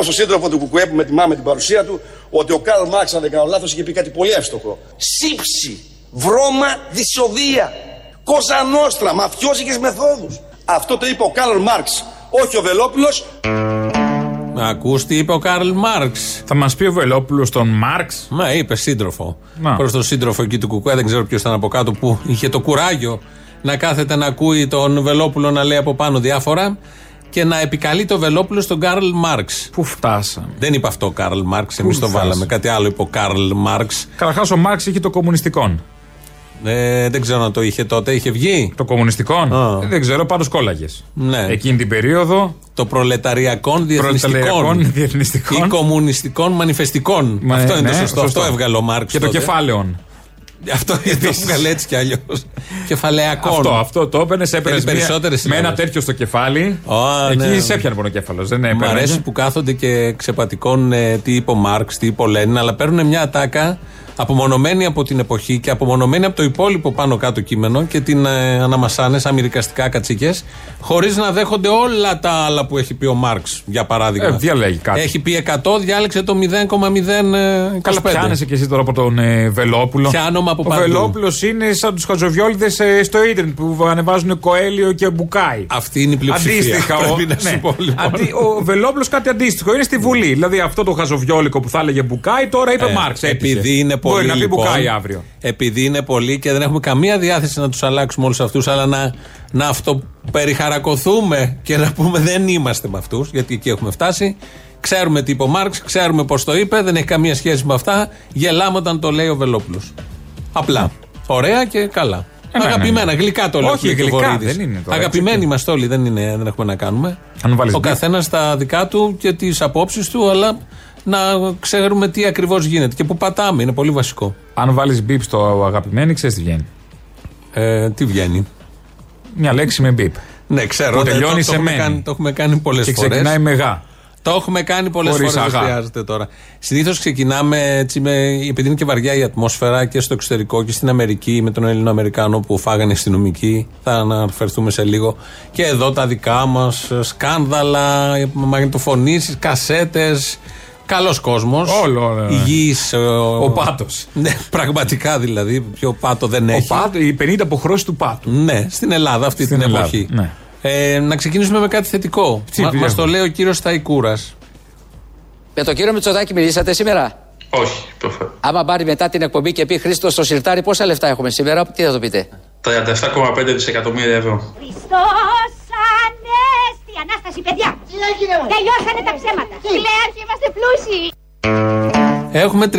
να πω στον σύντροφος του Κουκουέ που με τιμά με την παρουσία του ότι ο Καρλ Μάρξ, αν δεν κάνω λάθος, είχε πει κάτι πολύ εύστοχο. Σύψη, βρώμα, δυσοδεία. Κόσα νόστρα, μαφιόζικε μεθόδους. Αυτό το είπε ο Καρλ Μάρξ, όχι ο Βελόπουλος. Ακούς τι είπε ο Καρλ Μάρξ; Θα μας πει ο Βελόπουλος τον Μάρξ; Μα είπε σύντροφο. Να. Προς τον σύντροφο εκεί του Κουκουέ, δεν ξέρω ποιος ήταν από κάτω που είχε το κουράγιο να κάθεται να ακούει τον Βελόπουλο να λέει από πάνω διάφορα και να επικαλείται ο Βελόπουλος τον Καρλ Μάρξ. Πού φτάσαμε; Δεν είπε αυτό ο Καρλ Μάρξ, εμείς το φτάσαμε; βάλαμε. Κάτι άλλο είπε ο Καρλ Μάρξ. Καταρχάς ο Μάρξ είχε το κομμουνιστικόν. Ε, δεν ξέρω αν το είχε τότε, είχε βγει. Το κομμουνιστικόν; Α. Ε, Δεν ξέρω, πάντως κόλλαγε. Ναι. Εκείνη την περίοδο. Το προλεταριακών διεθνιστικών. Προλεταριακών διεθνιστικών. Ή κομμουνιστικών μανιφεστικών. Μα, αυτό είναι ναι, το σωστό. σωστό. Αυτό έβγαλε ο Μάρξ. Και το τότε. κεφάλαιον. Αυτό το έβγαλε έτσι κι αλλιώς. Κεφαλαιακών. Αυτό, αυτό το έπαιρνες, έπαιρνες περισσότερες με ένα συλλάβες. τέτοιο στο κεφάλι. Α, εκεί ναι. σε έπιανε πονοκέφαλο. Δεν Μ' έπαιρνες. αρέσει που κάθονται και ξεπατικώνουν ε, τι είπε ο Μάρξ, τι είπε ο Λένιν, αλλά παίρνουν μια ατάκα απομονωμένη από την εποχή και απομονωμένη από το υπόλοιπο πάνω κάτω κείμενο και την ε, αναμασάνε σαν μυρικαστικά κατσίκες, χωρίς να δέχονται όλα τα άλλα που έχει πει ο Μάρξ, για παράδειγμα. Ε, διαλέγει κάτι. Έχει πει 100, διάλεξε το 0,025. Καλά, πιάνεσαι και εσύ τώρα από τον ε, Βελόπουλο. Πιάνομαι από Ο παντού. Βελόπουλος είναι σαν τους χαζοβιόληδες στο ίντερνετ που ανεβάζουν Κοέλιο και μπουκάι. Αυτή είναι η πλειοψηφία. Αντίστοιχα, ο, Πρέπει να σου ναι. πω, λοιπόν. Αντί- ο Βελόπουλος κάτι αντίστοιχο είναι στη Βουλή. Δηλαδή αυτό το χαζοβιόλικο που θα έλεγε Μπουκάι τώρα είπε Ε, Μάρξ. έτυχε. Επειδή είναι πολύ. Μπορεί να πει λοιπόν, Μπουκάι αύριο. Επειδή είναι πολύ και δεν έχουμε καμία διάθεση να τους αλλάξουμε όλους αυτούς, αλλά να, να αυτοπεριχαρακωθούμε και να πούμε δεν είμαστε με αυτούς, γιατί εκεί έχουμε φτάσει. Ξέρουμε τι είπε ο Μάρξ, ξέρουμε πώς το είπε, δεν έχει καμία σχέση με αυτά. Γελάμε όταν το λέει ο Βελόπουλος. Απλά. Ωραία και καλά. Ε, ναι, Αγαπημένα, ναι, ναι. γλυκά το λέει. Όχι, ο γλυκά, Βορύδης. δεν είναι τώρα, Αγαπημένοι έτσι. είμαστε όλοι, δεν, είναι, δεν έχουμε να κάνουμε. Αν βάλεις ο μπιπ. καθένας τα δικά του και τις απόψεις του, αλλά να ξέρουμε τι ακριβώς γίνεται και που πατάμε. Είναι πολύ βασικό. Αν βάλεις μπίπ στο αγαπημένο, ξέρεις τι βγαίνει. Ε, τι βγαίνει; Μια λέξη με μπίπ. Ναι, ξέρω. Που δεν- τελειώνει το, σε το, έχουμε μένη. κάνει, το έχουμε κάνει πολλές Και φορές. ξεκινάει με γά. Το έχουμε κάνει πολλές φορές. Χωρίς Δεν αγά. χρειάζεται τώρα. Συνήθως ξεκινάμε έτσι με, επειδή είναι και βαριά η ατμόσφαιρα και στο εξωτερικό και στην Αμερική με τον Ελληνοαμερικάνο που φάγανε αστυνομικοί. Θα αναφερθούμε σε λίγο. Και εδώ τα δικά μας σκάνδαλα, μαγνητοφωνήσεις, κασέτες. Καλός κόσμος. Όλο, όλο, ναι. Υγιής. Ο πάτος. Ναι, πραγματικά δηλαδή. Πιο πάτο δεν Ο έχει. πάτο, οι 50 αποχρώσεις του πάτου. Ναι, στην Ελλάδα αυτή Στην την Ελλάδα, εποχή. ναι. Ε, να ξεκινήσουμε με κάτι θετικό. Τι Μα πήγαμε. μας το λέει ο κύριος Σταϊκούρας. Με τον κύριο Μητσοτάκη μιλήσατε σήμερα; Όχι, προφανώς. Άμα πάρει μετά την εκπομπή και πει Χρήστο στο σιρτάρι, πόσα λεφτά έχουμε σήμερα, τι θα το πείτε; 37,5 δισεκατομμύρια ευρώ. Χριστός Ανέστη! Ανάσταση, παιδιά! Τι έγινε, Τελειώσανε τα ψέματα. Κλέαρχοι, είμαστε πλούσιοι. Έχουμε 37,5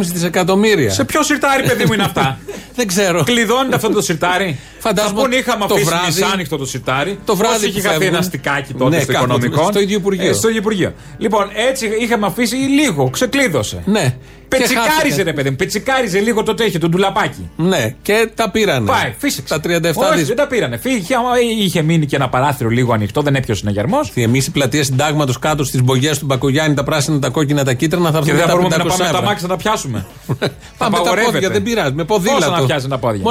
δισεκατομμύρια. Σε ποιο σιρτάρι, παιδί μου, είναι αυτά; Δεν ξέρω. Κλειδώνεται αυτό το σιρτάρι; Φαντάζομαι Θα πούν είχαμε το αφήσει βράδυ- μισάνοιχτο το σιρτάρι. το βράδυ Πώς είχε που χαθεί φεύγουν. ένα στικάκι τότε Ναι, στο κάπου, οικονομικό. στο ίδιο Υπουργείο. Ε, στο ίδιο Υπουργείο. Λοιπόν, έτσι είχαμε αφήσει λίγο, ξεκλείδωσε. Ναι. Και Πετσικάριζε, χάθηκε. ρε παιδί μου, πετσικάριζε λίγο το τέτοιο, το ντουλαπάκι. Ναι, και τα πήρανε. Πάει, φύσηξε. Τα 37 Όχι, δις. δεν τα πήρανε. Φύγε, άμα είχε μείνει και ένα παράθυρο λίγο ανοιχτό, δεν έπιασε συναγερμό. Εμεί οι πλατείε συντάγματος κάτω στις μπογιές του Μπακογιάννη, τα πράσινα, τα κόκκινα, τα κίτρινα θα Και έρθουν δεν τα θα μπορούμε 500 να πάμε με τα ευρώ. μάξια να τα πιάσουμε. Πάμε τα Απαγορεύεται. πόδια, δεν πειράζει. Με ποδήλατο. Πόσα να πιάσει τα πόδια.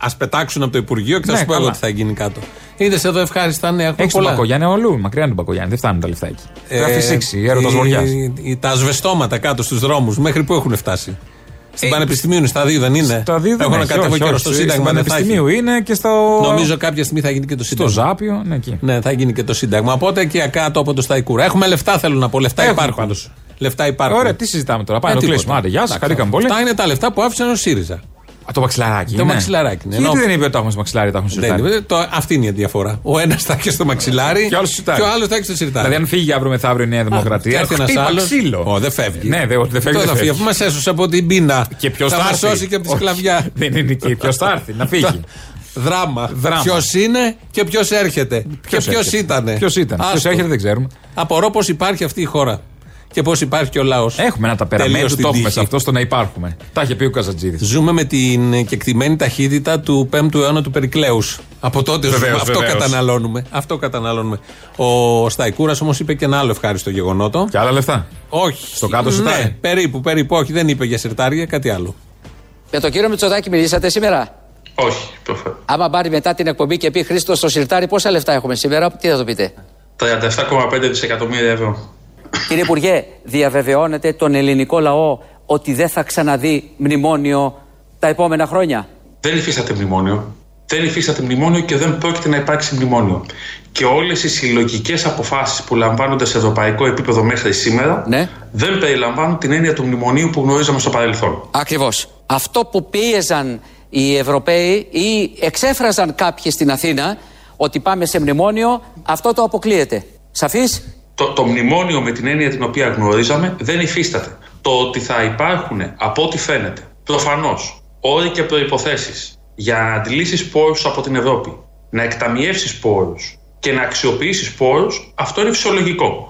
Μωρέ, ας πετάξουν από το Υπουργείο και θα Ναι, σου πω εγώ καλά. τι θα γίνει κάτω. Είδες εδώ ευχάριστα νέα. Έχουμε Έχει τον πολλά. Μπακογιάννη όλου, μακριά είναι τον Μπακογιάννη, δεν φτάνουν τα λεφτά εκεί. Ε, Γράφει σύξη, έρωτας οι- βοριά. οι- Τα ασβεστώματα κάτω στους δρόμους, μέχρι που έχουν φτάσει; Στην Ε, Πανεπιστημίου είναι, στα δύο δεν είναι; Τα δύο δεν Έχω να έχει, κατέβω όχι, καιρό όχι, στο στο Σύνταγμα. δεν θα έχει. Πανεπιστημίου είναι και στο. Νομίζω κάποια στιγμή θα γίνει και το Στο Σύνταγμα. Ζάπιο, ναι, εκεί. Ναι, θα γίνει και το Σύνταγμα. Οπότε εκεί κάτω από το Σταϊκούρα. Έχουμε λεφτά, θέλω να πω. Λεφτά Έχουμε υπάρχουν. πάντως. Λεφτά υπάρχουν. Ωραία, τι συζητάμε τώρα; Πάμε Ε, να το τίποτα. κλείσουμε. Άντε, γεια σας, Εντάξει, χαρήκαμε πολύ. Αυτά είναι τα λεφτά που άφησαν ο ΣΥΡΙΖΑ. Α, το μαξιλαράκι. Το ναι. μαξιλαράκι, ναι. Γιατί Ενώ- δεν είπε ότι τα έχουμε στο μαξιλάρι, τα έχουμε στο Δεν σιρτάρι. είναι. Το, αυτή είναι η διαφορά. Ο ένας θα έχει στο μαξιλάρι Και ο άλλος στο σιρτάρι. και ο άλλος θα έχει στο σιρτάρι. Δηλαδή, αν φύγει αύριο μεθαύριο η Νέα και Δημοκρατία, έρθει ένας χτύπα άλλος. ξύλο. Ω, δεν φεύγει. Ναι, δεν δεν φεύγει. Αυτό θα δεν φύγει, αφού φεύγει. μας έσωσε από την πείνα. Και ποιος θα θα μας έρθει; σώσει και από τη Όχι, σκλαβιά. Δεν είναι εκεί. Ποιος θα έρθει, να φύγει. Δράμα. Δράμα. Ποιος είναι και ποιος έρχεται. και ποιος ήταν. Ποιος ήταν. Ποιος έρχεται δεν ξέρουμε. Απορώ πώς υπάρχει αυτή η χώρα. Και πώς υπάρχει και ο λαός. Έχουμε ένα ταπεραμέντου, το έχουμε σε αυτό στο να υπάρχουμε. Τα είχε πει ο Καζατζίδης. Ζούμε με την κεκτημένη ταχύτητα του 5ου αιώνα του Περικλέους. Από τότε ζούμε. Βεβαίως, αυτό βεβαίως. καταναλώνουμε. Αυτό καταναλώνουμε. Ο Σταϊκούρας όμως είπε και ένα άλλο ευχάριστο γεγονότο. Και άλλα λεφτά. Όχι. Στο κάτω ναι, σιρτάρι. περίπου, περίπου. Όχι, δεν είπε για σιρτάρια, κάτι άλλο. Με τον κύριο Μητσοτάκη μιλήσατε σήμερα; Όχι, προφανώς. Άμα πάρει μετά την εκπομπή και πει Χρήστος στο σιρτάρι, πόσα λεφτά έχουμε σήμερα, τι θα το πείτε; 37,5 δισεκατομμύρια ευρώ. Κύριε Υπουργέ, διαβεβαιώνετε τον ελληνικό λαό ότι δεν θα ξαναδεί μνημόνιο τα επόμενα χρόνια; Δεν υφίσταται μνημόνιο. Δεν υφίσταται μνημόνιο και δεν πρόκειται να υπάρξει μνημόνιο. Και όλες οι συλλογικές αποφάσεις που λαμβάνονται σε ευρωπαϊκό επίπεδο μέχρι σήμερα Ναι. δεν περιλαμβάνουν την έννοια του μνημονίου που γνωρίζαμε στο παρελθόν. Ακριβώς. Αυτό που πίεζαν οι Ευρωπαίοι ή εξέφραζαν κάποιοι στην Αθήνα ότι πάμε σε μνημόνιο, αυτό το αποκλείεται. Σαφής; Το, το μνημόνιο με την έννοια την οποία γνωρίζαμε δεν υφίσταται. Το ότι θα υπάρχουν, από ό,τι φαίνεται, προφανώς όροι και προποθέσει για να αντιλήσεις πόρους από την Ευρώπη, να εκταμιεύσεις πόρους και να αξιοποιήσεις πόρους, αυτό είναι φυσιολογικό.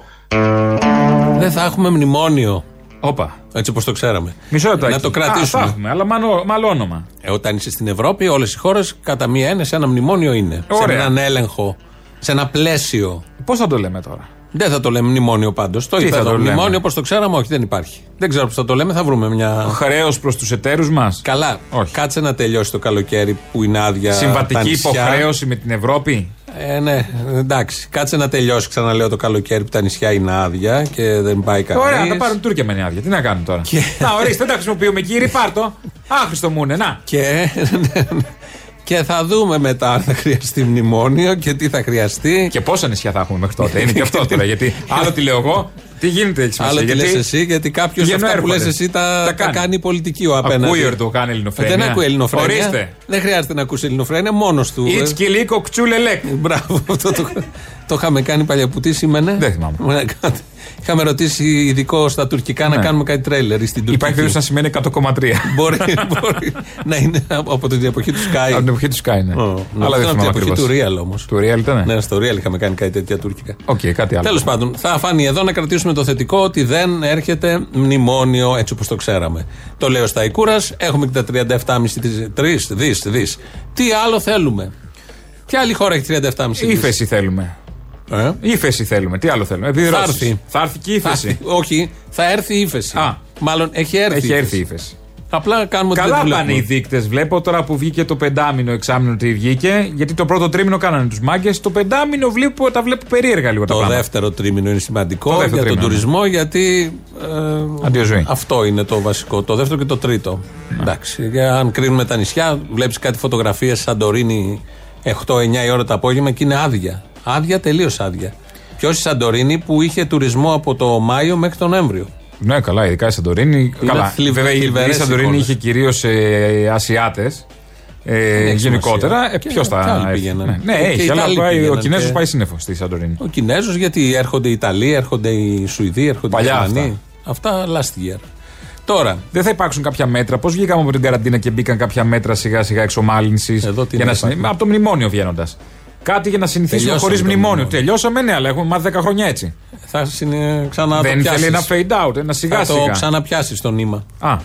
Δεν θα έχουμε μνημόνιο. Όπα. Έτσι όπως το ξέραμε. Μισό λεπτάκι. Να το Α, κρατήσουμε. θα έχουμε, αλλά μάλλον άλλο όνομα. Ε, όταν είσαι στην Ευρώπη, όλες οι χώρες κατά μία έννοια σε ένα μνημόνιο είναι. Ωραία. Σε έναν έλεγχο, σε ένα πλαίσιο. Πώς θα το λέμε τώρα; Δεν θα το λέμε μνημόνιο πάντως. Το Τι είπα θα εδώ. το λέμε; Μνημόνιο όπως το ξέραμε, όχι, δεν υπάρχει. Δεν ξέρω πώς θα το λέμε, θα βρούμε μια. Χρέος προς τους εταίρους μας; Καλά, Όχι. κάτσε να τελειώσει το καλοκαίρι που είναι άδεια. τα Συμβατική νησιά. υποχρέωση με την Ευρώπη; Ε, ναι, εντάξει. Κάτσε να τελειώσει, ξαναλέω το καλοκαίρι που τα νησιά είναι άδεια και δεν πάει κανείς. Ωραία, να τα πάρουν Τούρκια με άδεια. Τι να κάνουν τώρα; Και- Να ορίστε, δεν τα χρησιμοποιούμε κύριε, πάρτο. Άχρηστο μου είναι, να. Και, και θα δούμε μετά αν θα χρειαστεί μνημόνιο και τι θα χρειαστεί. Και πόσα νησιά θα έχουμε μέχρι τότε. Είναι και αυτό τώρα. Γιατί άλλο τι λέω εγώ, τι γίνεται έχει σημασία. Άλλο τι γιατί λες εσύ, γιατί κάποιος πηγαίνουν, αυτά που λες έρχονται. εσύ τα, Τα τα κάνει. κάνει πολιτική ο απέναντι. Ακούει Ερντογάν ελληνοφρένεια. Δεν ακούει ελληνοφρένεια. Ορίστε. Δεν χρειάζεται να ακούσει ελληνοφρένεια, μόνος του. Ιτς κυλίκο κτσούλελεκ. Μπράβο, αυτό το, το είχαμε κάνει παλιά. Που τι σήμαινε; Δεν θυμάμαι. Είχαμε ρωτήσει ειδικό στα τουρκικά να Ναι. κάνουμε κάτι τρέλερ στην τουρκική. Υπάρχει περίπτωση να σημαίνει 100,3. μπορεί, μπορεί να είναι από από την εποχή του Sky. Από την εποχή του Sky, ναι. Ω, Αλλά αυτό δεν από την θυμάμαι εποχή ακριβώς. του Real όμως. Του Real ήταν. Ναι, στο Real είχαμε κάνει κάτι τέτοια τουρκικά. Οκ, κάτι άλλο. Τέλος πάντων, θα φανεί εδώ να κρατήσουμε το θετικό ότι δεν έρχεται μνημόνιο έτσι όπως το ξέραμε. Το λέει ο Σταϊκούρας, έχουμε και τα 37,5 δι. Δις. Τι άλλο θέλουμε; Ποια άλλη χώρα έχει 37,5 δι. Ήφεση θέλουμε. Ε; Ήφεση θέλουμε. Τι άλλο θέλουμε; Επιδρόσεις. Θα έρθει. Θα έρθει και η Θα ύφεση. έρθει. Όχι, θα έρθει η ύφεση. Α. Μάλλον έχει έρθει. Έχει η έρθει η ύφεση. ύφεση. Απλά κάνουμε ότι Καλά δεν πάνε οι βλέπουμε. δείκτες. Βλέπω τώρα που βγήκε το πεντάμινο εξάμεινο ότι βγήκε. Γιατί το πρώτο τρίμηνο κάνανε τους μάγκες. Το πεντάμινο βλέπω, τα βλέπω περίεργα λίγο τα Το πράγματα. δεύτερο τρίμηνο είναι σημαντικό Το για δεύτερο τον τρίμηνο, τουρισμό γιατί. Ε, Αντιοζωή. Αυτό είναι το βασικό. Το δεύτερο και το τρίτο. Εντάξει. Για, αν κρίνουμε τα νησιά, βλέπεις κάτι φωτογραφίες Σαντορίνη 8-9 η ώρα το απόγευμα και είναι άδεια. Άδεια, τελείως άδεια. Ποιος η Σαντορίνη που είχε τουρισμό από το Μάιο μέχρι τον Νοέμβριο. Ναι, καλά, ειδικά η Σαντορίνη. Καλά, θλιβε- βέβαια η- η θλιβερές Σαντορίνη εικόνες. είχε κυρίως ε, Ασιάτες. Ε, έχει γενικότερα, σημασία. ε, Και ποιος θα. και άλλοι έρθει. πήγαιναν. Ναι, ναι Και- και έχει, οι αλλά Ιταλοί πάει- ο πήγαιναν Κινέζος και- πάει σύννεφος στη Σαντορίνη. Ο Κινέζος γιατί έρχονται οι Ιταλοί, έρχονται οι Σουηδοί, έρχονται Παλιά οι Γερμανοί. Αυτά last year. Τώρα, Δεν θα υπάρξουν κάποια μέτρα. Πώς βγήκαμε από την καραντίνα και μπήκαν κάποια μέτρα σιγά σιγά εξομάλυνσης. Εδώ τι να υπάρχουν. Από το μνημόνιο βγαίνοντας. Κάτι για να συνηθίσουμε Τελειώσαμε χωρίς το μνημόνιο. μνημόνιο. Τελειώσαμε, ναι, αλλά έχουμε μάθει 10 χρόνια έτσι. θα συνε... ξανά Δεν το πιάσεις. θέλει ένα fade out, ένα σιγά Θα το σιγά. ξαναπιάσεις το νήμα. Α,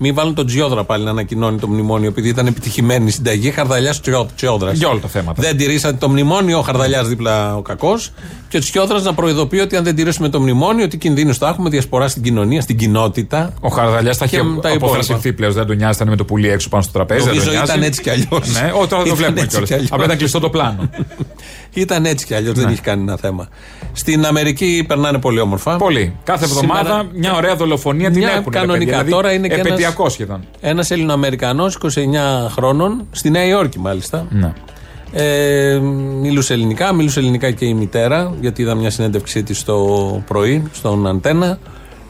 Μην βάλουν τον Τζιόδρα πάλι να ανακοινώνει το μνημόνιο, επειδή ήταν επιτυχημένη η συνταγή. Χαρδαλιάς Τσιόδρα. Για όλα τα θέματα. Δεν τηρήσατε το μνημόνιο, ο Χαρδαλιάς δίπλα ο κακός. Και ο Τσιόδρα να προειδοποιεί ότι αν δεν τηρήσουμε το μνημόνιο, τι κινδύνους θα έχουμε, διασπορά στην κοινωνία, στην κοινότητα. ο Χαρδαλιάς θα Και έχει τα υπόλοιπα. αποθρασιθεί πλέον. Δεν τον νοιάζει, θα είναι με το πουλί έξω πάνω στο τραπέζι. δεν Νομίζω τον νοιάζει. ήταν έτσι κι αλλιώς. Ναι, όχι, τώρα δεν το βλέπουμε κιόλας. Απλά ήταν κλειστό το πλάνο. Ήταν έτσι κι αλλιώς, Ναι. δεν είχε κανένα θέμα. Στην Αμερική περνάνε πολύ όμορφα. Πολύ. Κάθε εβδομάδα Σήμερα- μια ωραία δολοφονία την Μια έχουν. ρε κανονικά. παιδιά. Δηλαδή, Τώρα είναι και ένας- επαιτειακό σχεδόν. Ένας Ελληνοαμερικανό 29 χρόνων, στη Νέα Υόρκη μάλιστα. Ναι. Ε, μιλούσε ελληνικά, μιλούσε ελληνικά και η μητέρα, γιατί είδα μια συνέντευξή της το πρωί στον Αντένα.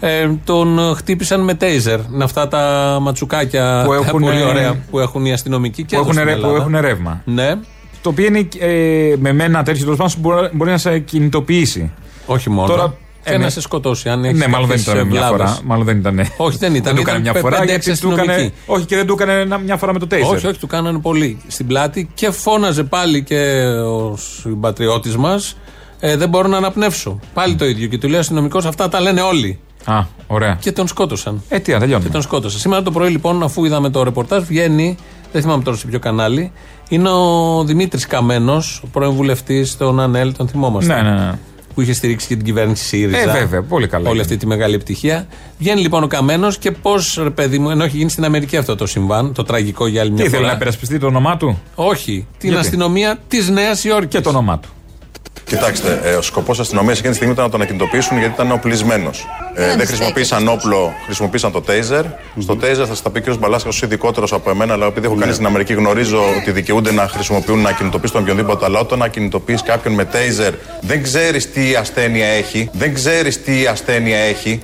Ε, τον χτύπησαν με τέιζερ. Είναι αυτά τα ματσουκάκια Που τα έχουν, πολύ ε, ωραία που έχουν οι αστυνομικοί και Που εδώ έχουν, στην ρε- που Ελλάδα. έχουν ρεύμα. Ναι, Το οποίο είναι ε, με ένα τέτοιο τέλος πάντων μπορεί, μπορεί να σε κινητοποιήσει. όχι μόνο. Τώρα, και ε, να ναι. σε σκοτώσει. Αν έχεις Ναι, μάλλον δεν κάποιες ήταν μια βλάβες. φορά. Μάλλον δεν ήταν. Όχι, δεν ήταν. Δεν το έκανε Ήταν μια φορά πέντε-έξι γιατί του έκανε. αστυνομικοί. Όχι, και δεν του έκανε ένα- μια φορά με το τέιζερ. Όχι, όχι, του κάνανε πολύ στην πλάτη και φώναζε πάλι και ο συμπατριώτης μας. Ε, δεν μπορώ να αναπνεύσω. Πάλι το ίδιο. Και του λέει ο αστυνομικός, αυτά τα λένε όλοι. Α, ωραία. Και τον σκότωσαν. Ε, τι, να τελειώνουμε. Και τον σκότωσαν. Σήμερα το πρωί, λοιπόν, αφού είδαμε το ρεπορτάζ, βγαίνει, δεν θυμάμαι τώρα σε ποιο κανάλι, είναι ο Δημήτρης Καμένος, ο πρώην βουλευτής των ΑΝΕΛ, τον θυμόμαστε. Ναι, ναι, ναι. Που είχε στηρίξει και την κυβέρνηση ΣΥΡΙΖΑ. Ε, βέβαια, πολύ καλά Όλη είναι. αυτή τη μεγάλη επιτυχία. Βγαίνει λοιπόν ο Καμένος και πώς, ρε παιδί μου, ενώ έχει γίνει στην Αμερική αυτό το συμβάν, το τραγικό για άλλη μια Τι φορά. ήθελε να υπερασπιστεί το όνομά του; Όχι, την Γιατί; αστυνομία της Νέας Υόρκης. και το όνομά του. Κοιτάξτε, ε, ο σκοπός αστυνομίας εκείνη τη στιγμή ήταν να τον ακινητοποιήσουν γιατί ήταν οπλισμένος. Ε, δεν χρησιμοποίησαν όπλο, χρησιμοποίησαν το taser. Στο taser θα σας τα πει ο κ. Μπαλάσκα ως ειδικότερος από εμένα, αλλά επειδή έχω κάνει στην Αμερική, γνωρίζω ότι δικαιούνται να χρησιμοποιούν να ακινητοποιήσουν τον οποιονδήποτε. Αλλά όταν ακινητοποιείς κάποιον με taser, δεν ξέρεις τι ασθένεια έχει, δεν ξέρεις τι ασθένεια έχει.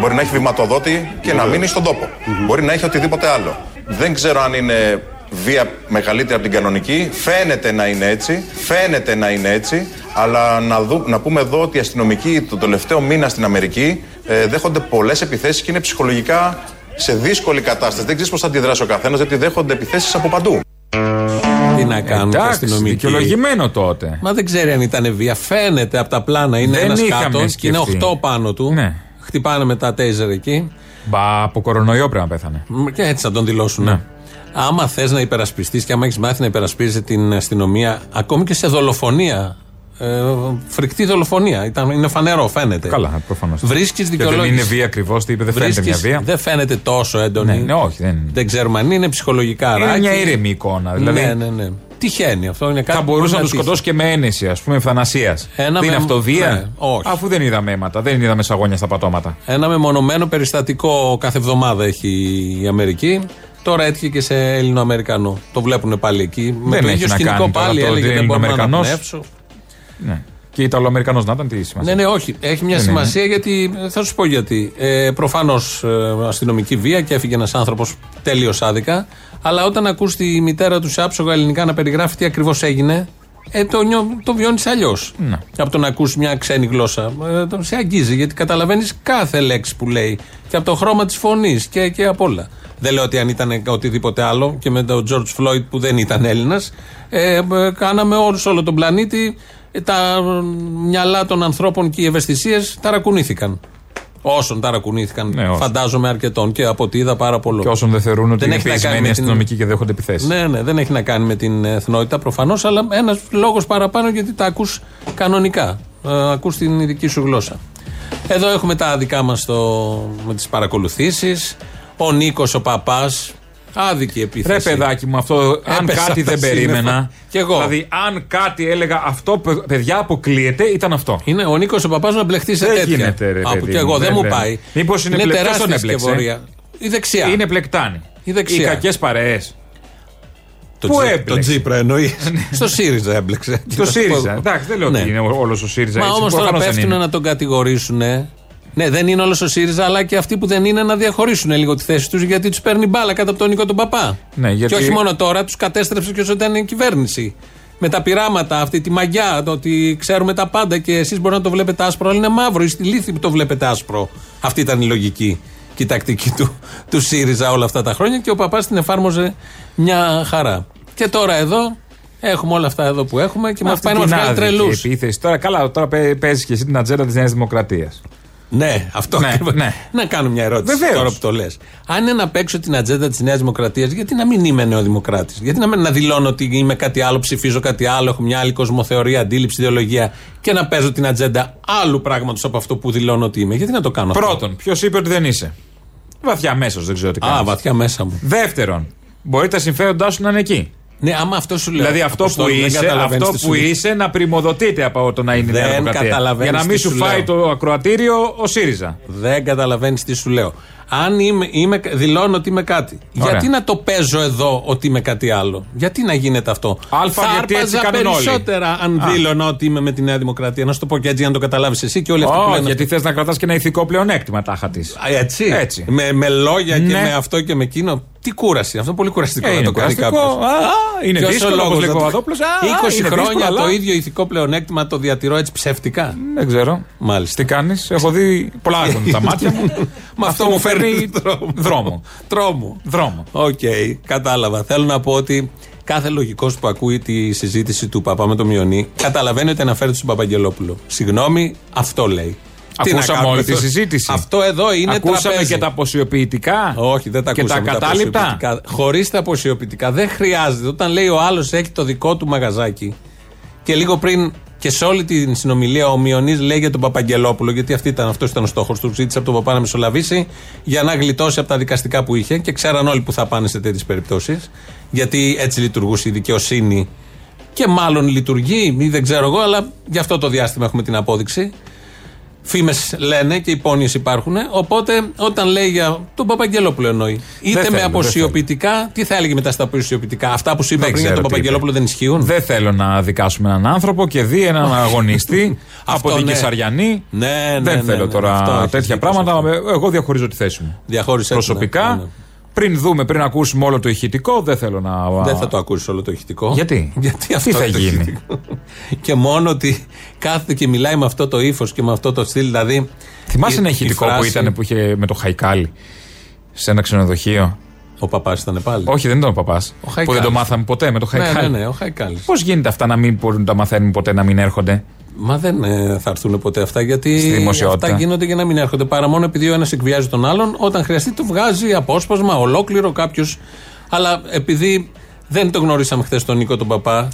Μπορεί να έχει βηματοδότη και να μείνει στον τόπο. Μπορεί να έχει οτιδήποτε άλλο. Δεν ξέρω αν είναι βία μεγαλύτερη από την κανονική. Φαίνεται να είναι έτσι. Φαίνεται να είναι έτσι. Αλλά να, δου, να πούμε εδώ ότι οι αστυνομικοί το τελευταίο μήνα στην Αμερική ε, δέχονται πολλές επιθέσεις και είναι ψυχολογικά σε δύσκολη κατάσταση. Δεν ξέρεις πώς θα αντιδράσει ο καθένας γιατί δέχονται επιθέσεις από παντού. Τι να κάνουν οι Εντάξει, αστυνομικοί; δικαιολογημένο τότε. Μα δεν ξέρει αν ήταν βία. Φαίνεται από τα πλάνα. Είναι Δεν ένας είχαμε κάτω και είναι σκεφτεί. 8 πάνω του. Ναι. Χτυπάνε με τα τέιζερ εκεί. Μπα, από κορονοϊό πρέπει να πέθανε. Μ, Και έτσι θα τον δηλώσουν. Ναι. Άμα θες να υπερασπιστείς και άμα έχεις μάθει να υπερασπίζεσαι την αστυνομία, ακόμη και σε δολοφονία. Ε, φρικτή δολοφονία. Ήταν, είναι φανερό, φαίνεται. Καλά, προφανώς. Βρίσκεις Και δεν είναι δικαιολόγηση. βία ακριβώς, τι είπε, δεν φαίνεται μια Βρίσκεις- βία. Δεν φαίνεται τόσο έντονη. Ναι, ναι, όχι, δεν- Δεν ξέρουμε αν είναι ψυχολογικά Είναι ράκι. μια ήρεμη εικόνα. Δηλαδή ναι, ναι, ναι. Τυχαίνει αυτό. Είναι κάτι θα που μπορούσε να μπορεί του τύχει. σκοτώσει και με ένεση, ας πούμε, ευθανασίας. Ένα Δεν είναι με- αυτό βία; ναι, όχι. Αφού δεν είδαμε αίματα, δεν είδαμε σαγόνια στα πατώματα. Ένα μεμονωμένο περιστατικό κάθε εβδομάδα έχει η Αμερική. Τώρα έτυχε και σε Ελληνοαμερικανό. Το βλέπουν πάλι εκεί. με Δεν το έχει ίδιο να σκηνικό κάνει τώρα πάλι το έλεγε ότι δεν μπορώ να Ελληνοαμερικανός- αναπνεύσω. Ναι. Και Ιταλοαμερικανό να ήταν, τι σημασία. Ναι, ναι, όχι. Έχει μια Δεν σημασία γιατί. Θα σου πω γιατί. Ε, Προφανώς αστυνομική βία και έφυγε ένας άνθρωπος τέλειω άδικα. Αλλά όταν ακούς τη μητέρα του σε άψογα ελληνικά να περιγράφει τι ακριβώς έγινε, ε, το, νιώ, το βιώνεις αλλιώς. Ναι. Από το να ακούσει μια ξένη γλώσσα. Ε, το- σε αγγίζει γιατί καταλαβαίνεις κάθε λέξη που λέει. Και από το χρώμα της φωνής και, και από όλα. Δεν λέω ότι αν ήταν οτιδήποτε άλλο και με τον George Floyd που δεν ήταν Έλληνας, ε, ε, κάναμε όλους, όλο τον πλανήτη, ε, τα ε, μυαλά των ανθρώπων και οι ευαισθησίες ταρακουνήθηκαν. Όσων ταρακουνήθηκαν, Ναι, όσων. φαντάζομαι αρκετών και από ό,τι είδα πάρα πολλού. Και όσων δεν θεωρούν ότι Δεν είναι έχει να κάνει πεισμένοι με την- αστυνομικοί και δέχονται επιθέσεις. Ναι, ναι, δεν έχει να κάνει με την εθνότητα προφανώς, αλλά ένας λόγος παραπάνω γιατί τα ακούς κανονικά. Ε, ακούς την ειδική σου γλώσσα. Εδώ έχουμε τα δικά μας με τις παρακολουθήσεις. Ο Νίκος, ο παπάς. Άδικη επίθεση. Ρε παιδάκι μου, αυτό αν Έπεσα κάτι τα δεν σύννεφα. περίμενα. Κι εγώ. Δηλαδή, αν κάτι έλεγα αυτό, παι- παιδιά, αποκλείεται, ήταν αυτό. Είναι ο Νίκος ο παπάς να μπλεχτεί σε Δεν τέτοια. γίνεται, ρε, Από παιδί και εγώ μου, δεν δεν μου λέω. πάει. Μήπως είναι πλε- ποιος τον τεράστια έμπλεξε; σκευωρία. Η δεξιά. Είναι πλεκτάνη. Η δεξιά. Οι κακές παρεέ. το, Πού Τζι- έμπλεξε; το Τζίπρα εννοείς; Στο ΣΥΡΙΖΑ έμπλεξε. Το ΣΥΡΙΖΑ. Εντάξει, δεν λέω Ναι. ότι είναι όλος ο ΣΥΡΙΖΑ Μα έτσι. όμως τώρα προφανώς δεν πέφτουν είναι. να τον κατηγορήσουν. Ναι, δεν είναι όλος ο ΣΥΡΙΖΑ, αλλά και αυτοί που δεν είναι να διαχωρίσουν λίγο τη θέση τους γιατί τους παίρνει μπάλα κάτω από τον Νίκο τον Παπά. Ναι, γιατί- Και όχι μόνο τώρα, τους κατέστρεψε και όσο ήταν η κυβέρνηση. Με τα πειράματα, αυτή τη μαγιά, το ότι ξέρουμε τα πάντα και εσείς μπορεί να το βλέπετε άσπρο, αλλά είναι μαύρο. Είστε λύθοι που το βλέπετε άσπρο. Αυτή ήταν η λογική και η τακτική του, του ΣΥΡΙΖΑ όλα αυτά τα χρόνια και ο παπάς την εφάρμοζε μια χαρά. Και τώρα εδώ έχουμε όλα αυτά εδώ που έχουμε και μα Αυτή πάει να μας την βγάλει άδικη τρελούς. επίθεση. Τώρα, καλά, τώρα παίζεις και εσύ την ατζέντα της Νέας Δημοκρατίας. Ναι, αυτό Ναι, ακριβώς. ναι. Να κάνω μια ερώτηση Βεβαίως. τώρα που το λες. Αν είναι να παίξω την ατζέντα της Νέας Δημοκρατίας, γιατί να μην είμαι νεοδημοκράτης; Γιατί να, μην, να δηλώνω ότι είμαι κάτι άλλο, ψηφίζω κάτι άλλο, έχω μια άλλη κοσμοθεωρία, αντίληψη, ιδεολογία και να παίζω την ατζέντα άλλου πράγματος από αυτό που δηλώνω ότι είμαι; Γιατί να το κάνω αυτό; Πρώτον, ποιος είπε ότι δεν είσαι; Βαθιά μέσο, δεν ξέρω τι κάνεις. Α, βαθιά μέσα μου. Δεύτερον, μπορεί τα συμφέροντά σου να είναι εκεί; Ναι, άμα αυτό σου λέω. Δηλαδή αυτό που, Αποστόλη, δεν είσαι, καταλαβαίνεις αυτό τι σου που λέω. είσαι να πρημοδοτείται από το να είναι η Νέα Δεν Δημοκρατία. καταλαβαίνεις Για να μην τι σου σου φάει λέω. το ακροατήριο ο ΣΥΡΙΖΑ. Δεν καταλαβαίνεις τι σου λέω. Αν είμαι, είμαι, δηλώνω ότι είμαι κάτι, Ωραία. γιατί να το παίζω εδώ ότι είμαι κάτι άλλο; Γιατί να γίνεται αυτό; Αλφα, Θα γιατί έτσι άρπαζα κάνουν όλοι. περισσότερα αν Α. δήλωνα ότι είμαι με τη Νέα Δημοκρατία. Να σου το πω και έτσι για να το καταλάβεις εσύ και όλοι αυτοί που Όχι, λένε. γιατί θες να κρατάς και ένα ηθικό πλεονέκτημα τάχα της. Α, Έτσι. Έτσι. Με, με λόγια και Ναι. με αυτό και με εκείνο. Τι κούραση. Αυτό είναι πολύ κουραστικό να το κάνει κουραστικό. κάποιος. Α, α, Είναι δύσκολο, όπως λέει ο Παπαδόπουλος. 20 χρόνια το ίδιο ηθικό πλεονέκτημα το διατηρώ έτσι ψεύτικα. Δεν ξέρω. Μάλιστα. Τι κάνεις, έχω δει πολλά έχουν τα μάτια μου. Μα αυτό μου φέρνει δρόμο. δρόμο. Τρόμο. Δρόμο. Οκ, κατάλαβα. Θέλω να πω ότι κάθε λογικός που ακούει τη συζήτηση του Παππά με το Μιωνή καταλαβαίνει ότι αναφέρεται στον Παπαγγελόπουλο. Συγγνώμη, αυτό λέει. Τι να Ακούσαμε κάνουμε όλη τη τώρα. συζήτηση. Αυτό εδώ είναι Ακούσαμε τραπέζι. και τα αποσιωπητικά; Όχι, δεν τα και ακούσαμε. τα ακατάληπτα. Χωρίς τα αποσιωπητικά. Δεν χρειάζεται. Όταν λέει ο άλλος έχει το δικό του μαγαζάκι και λίγο πριν και σε όλη την συνομιλία ο Μιωνή λέει για τον Παπαγγελόπουλο, γιατί αυτή ήταν, αυτός ήταν ο στόχος του. Ζήτησε από τον Παππά να μεσολαβήσει για να γλιτώσει από τα δικαστικά που είχε και ξέραν όλοι που θα πάνε σε τέτοιες περιπτώσεις. Γιατί έτσι λειτουργούσε η δικαιοσύνη Και μάλλον λειτουργεί, ή δεν ξέρω εγώ, αλλά γι' αυτό το διάστημα έχουμε την απόδειξη. Φήμες λένε και υπόνοιες υπάρχουν. Οπότε όταν λέει για τον Παπαγγελόπουλο εννοεί. Είτε θέλω, με δεν αποσιοποιητικά, τι θα έλεγε μετά στα αποσιοποιητικά; Αυτά που σου είπα Δεν πριν για τον ξέρω τι Παπαγγελόπουλο είπε. δεν ισχύουν; Δεν θέλω να δικάσουμε έναν άνθρωπο και δει έναν αγωνιστή από Αυτό, την ναι. Κεσαριανή. Ναι, ναι, Δεν ναι, θέλω ναι, τώρα αυτό έχεις τέτοια δίκιο πράγματα. σε αυτό. Εγώ διαχωρίζω τη θέση μου. Διαχώρισε Προσωπικά, ναι, ναι. Πριν δούμε, πριν ακούσουμε όλο το ηχητικό, δεν θέλω να. Δεν θα το ακούσεις όλο το ηχητικό. Γιατί; Γιατί αυτό Τι θα είναι το γίνει; ηχητικό; και μόνο ότι κάθεται και μιλάει με αυτό το ύφος και με αυτό το στυλ. Δηλαδή. Θυμάσαι η- ένα η ηχητικό που φράση- ήταν που είχε με το Χαϊκάλι σε ένα ξενοδοχείο; Ο παπάς ήταν πάλι. Όχι, δεν ήταν ο παπάς. Που Χαϊκάλης. δεν το μάθαμε ποτέ με το ναι, Χαϊκάλι. ναι, ναι, ο Χαϊκάλης. Πώς γίνεται αυτά να μην μπορούν να τα μαθαίνουν ποτέ, να μην έρχονται; Μα δεν ε, θα έρθουν ποτέ αυτά γιατί Στη δημοσιότητα. αυτά γίνονται για να μην έρχονται παρά μόνο επειδή ο ένας εκβιάζει τον άλλον. Όταν χρειαστεί το βγάζει απόσπασμα, ολόκληρο κάποιος. Αλλά επειδή δεν το γνωρίσαμε χθες τον Νίκο τον Παπά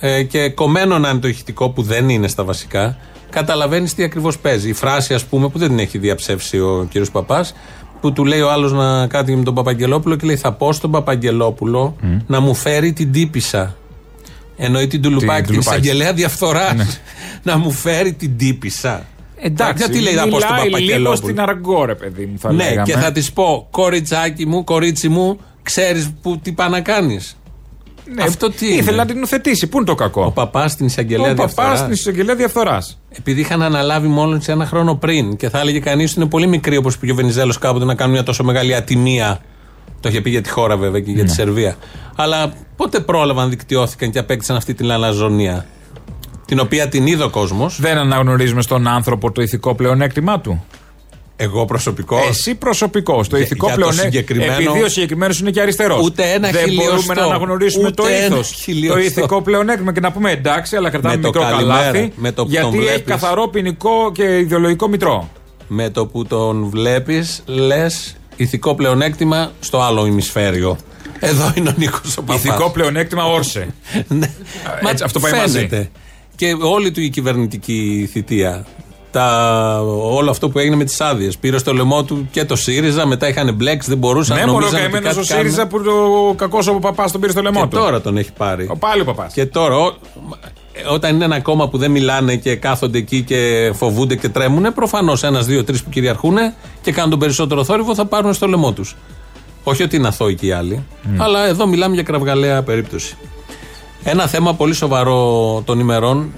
ε, και κομμένο να είναι το ηχητικό που δεν είναι στα βασικά, καταλαβαίνεις τι ακριβώς παίζει. Η φράση, ας πούμε, που δεν την έχει διαψεύσει ο κύριος Παπάς, που του λέει ο άλλος να κάτι με τον Παπαγγελόπουλο και λέει: Θα πω στον Παπαγγελόπουλο να μου φέρει την τύπησα. Εννοεί την Τουλουπάκη, την Τουλουπάκη. εισαγγελέα διαφθορά. να μου φέρει την τύπησα. Γιατί λέει να πω στον μιλάει λίγο Παπαγγελόπουλο. στην αργό, ρε παιδί μου, θα Ναι, λέγαμε. και θα της πω, κοριτσάκι μου, κορίτσι μου, ξέρεις τι πάει να κάνεις. Ναι, Αυτό τι Ήθελε είναι; να την υιοθετήσει. Πού είναι το κακό; Ο παπάς στην εισαγγελέα Ο παπάς διαφθοράς. στην εισαγγελέα διαφθοράς. Επειδή είχαν αναλάβει μόνο σε ένα χρόνο πριν και θα έλεγε κανείς ότι είναι πολύ μικρή όπως πήγε ο Βενιζέλος κάποτε να κάνουν μια τόσο μεγάλη ατιμία. Το είχε πει για τη χώρα βέβαια και για Ναι. τη Σερβία. Αλλά πότε πρόλαβαν, δικτυώθηκαν και απέκτησαν αυτή την αλαζονία. Την οποία την είδε ο κόσμος; Δεν αναγνωρίζουμε στον άνθρωπο το ηθικό πλεονέκτημά του. Εγώ προσωπικός. Εσύ προσωπικός. Το Για- ηθικό για το πλεονέκτημα. συγκεκριμένο- Επειδή ο συγκεκριμένος είναι και αριστερός. Ούτε ένα Δεν χιλιοστό. μπορούμε να αναγνωρίσουμε Ούτε το ένα ήθος. χιλιοστό. Το ηθικό πλεονέκτημα και να πούμε εντάξει, αλλά κρατάμε Με το μικρό καλημέρα, καλάθι. με το που τον γιατί έχει βλέπεις. καθαρό ποινικό και ιδεολογικό μητρό. Με το που τον βλέπεις, λες ηθικό πλεονέκτημα στο άλλο ημισφαίριο. Εδώ είναι ο Νίκος ο Παπάς. Ηθικό πλεονέκτημα όρσε. Ναι. Μα έτσι, αυτό πάει μαζί. φαίνεται. Και όλη του η κυβερνητική θητεία. Τα, όλο αυτό που έγινε με τις άδειες. Πήρε στο λαιμό του και το ΣΥΡΙΖΑ, μετά είχαν μπλέξει, δεν μπορούσαν Ναι, να μόνο νομίζαν ότι καημένο ο κάτι ΣΥΡΙΖΑ κάνουν. που ο κακός ο παπάς τον πήρε στο λαιμό Και του. τώρα τον έχει πάρει. Ο πάλι ο παπάς. Και τώρα, ό- όταν είναι ένα κόμμα που δεν μιλάνε και κάθονται εκεί και φοβούνται και τρέμουν, προφανώς ένας, δύο, τρεις που κυριαρχούν και κάνουν τον περισσότερο θόρυβο θα πάρουν στο λαιμό τους. Όχι ότι είναι αθώοι και οι άλλοι, αλλά εδώ μιλάμε για κραυγαλαία περίπτωση. Ένα θέμα πολύ σοβαρό των ημερών,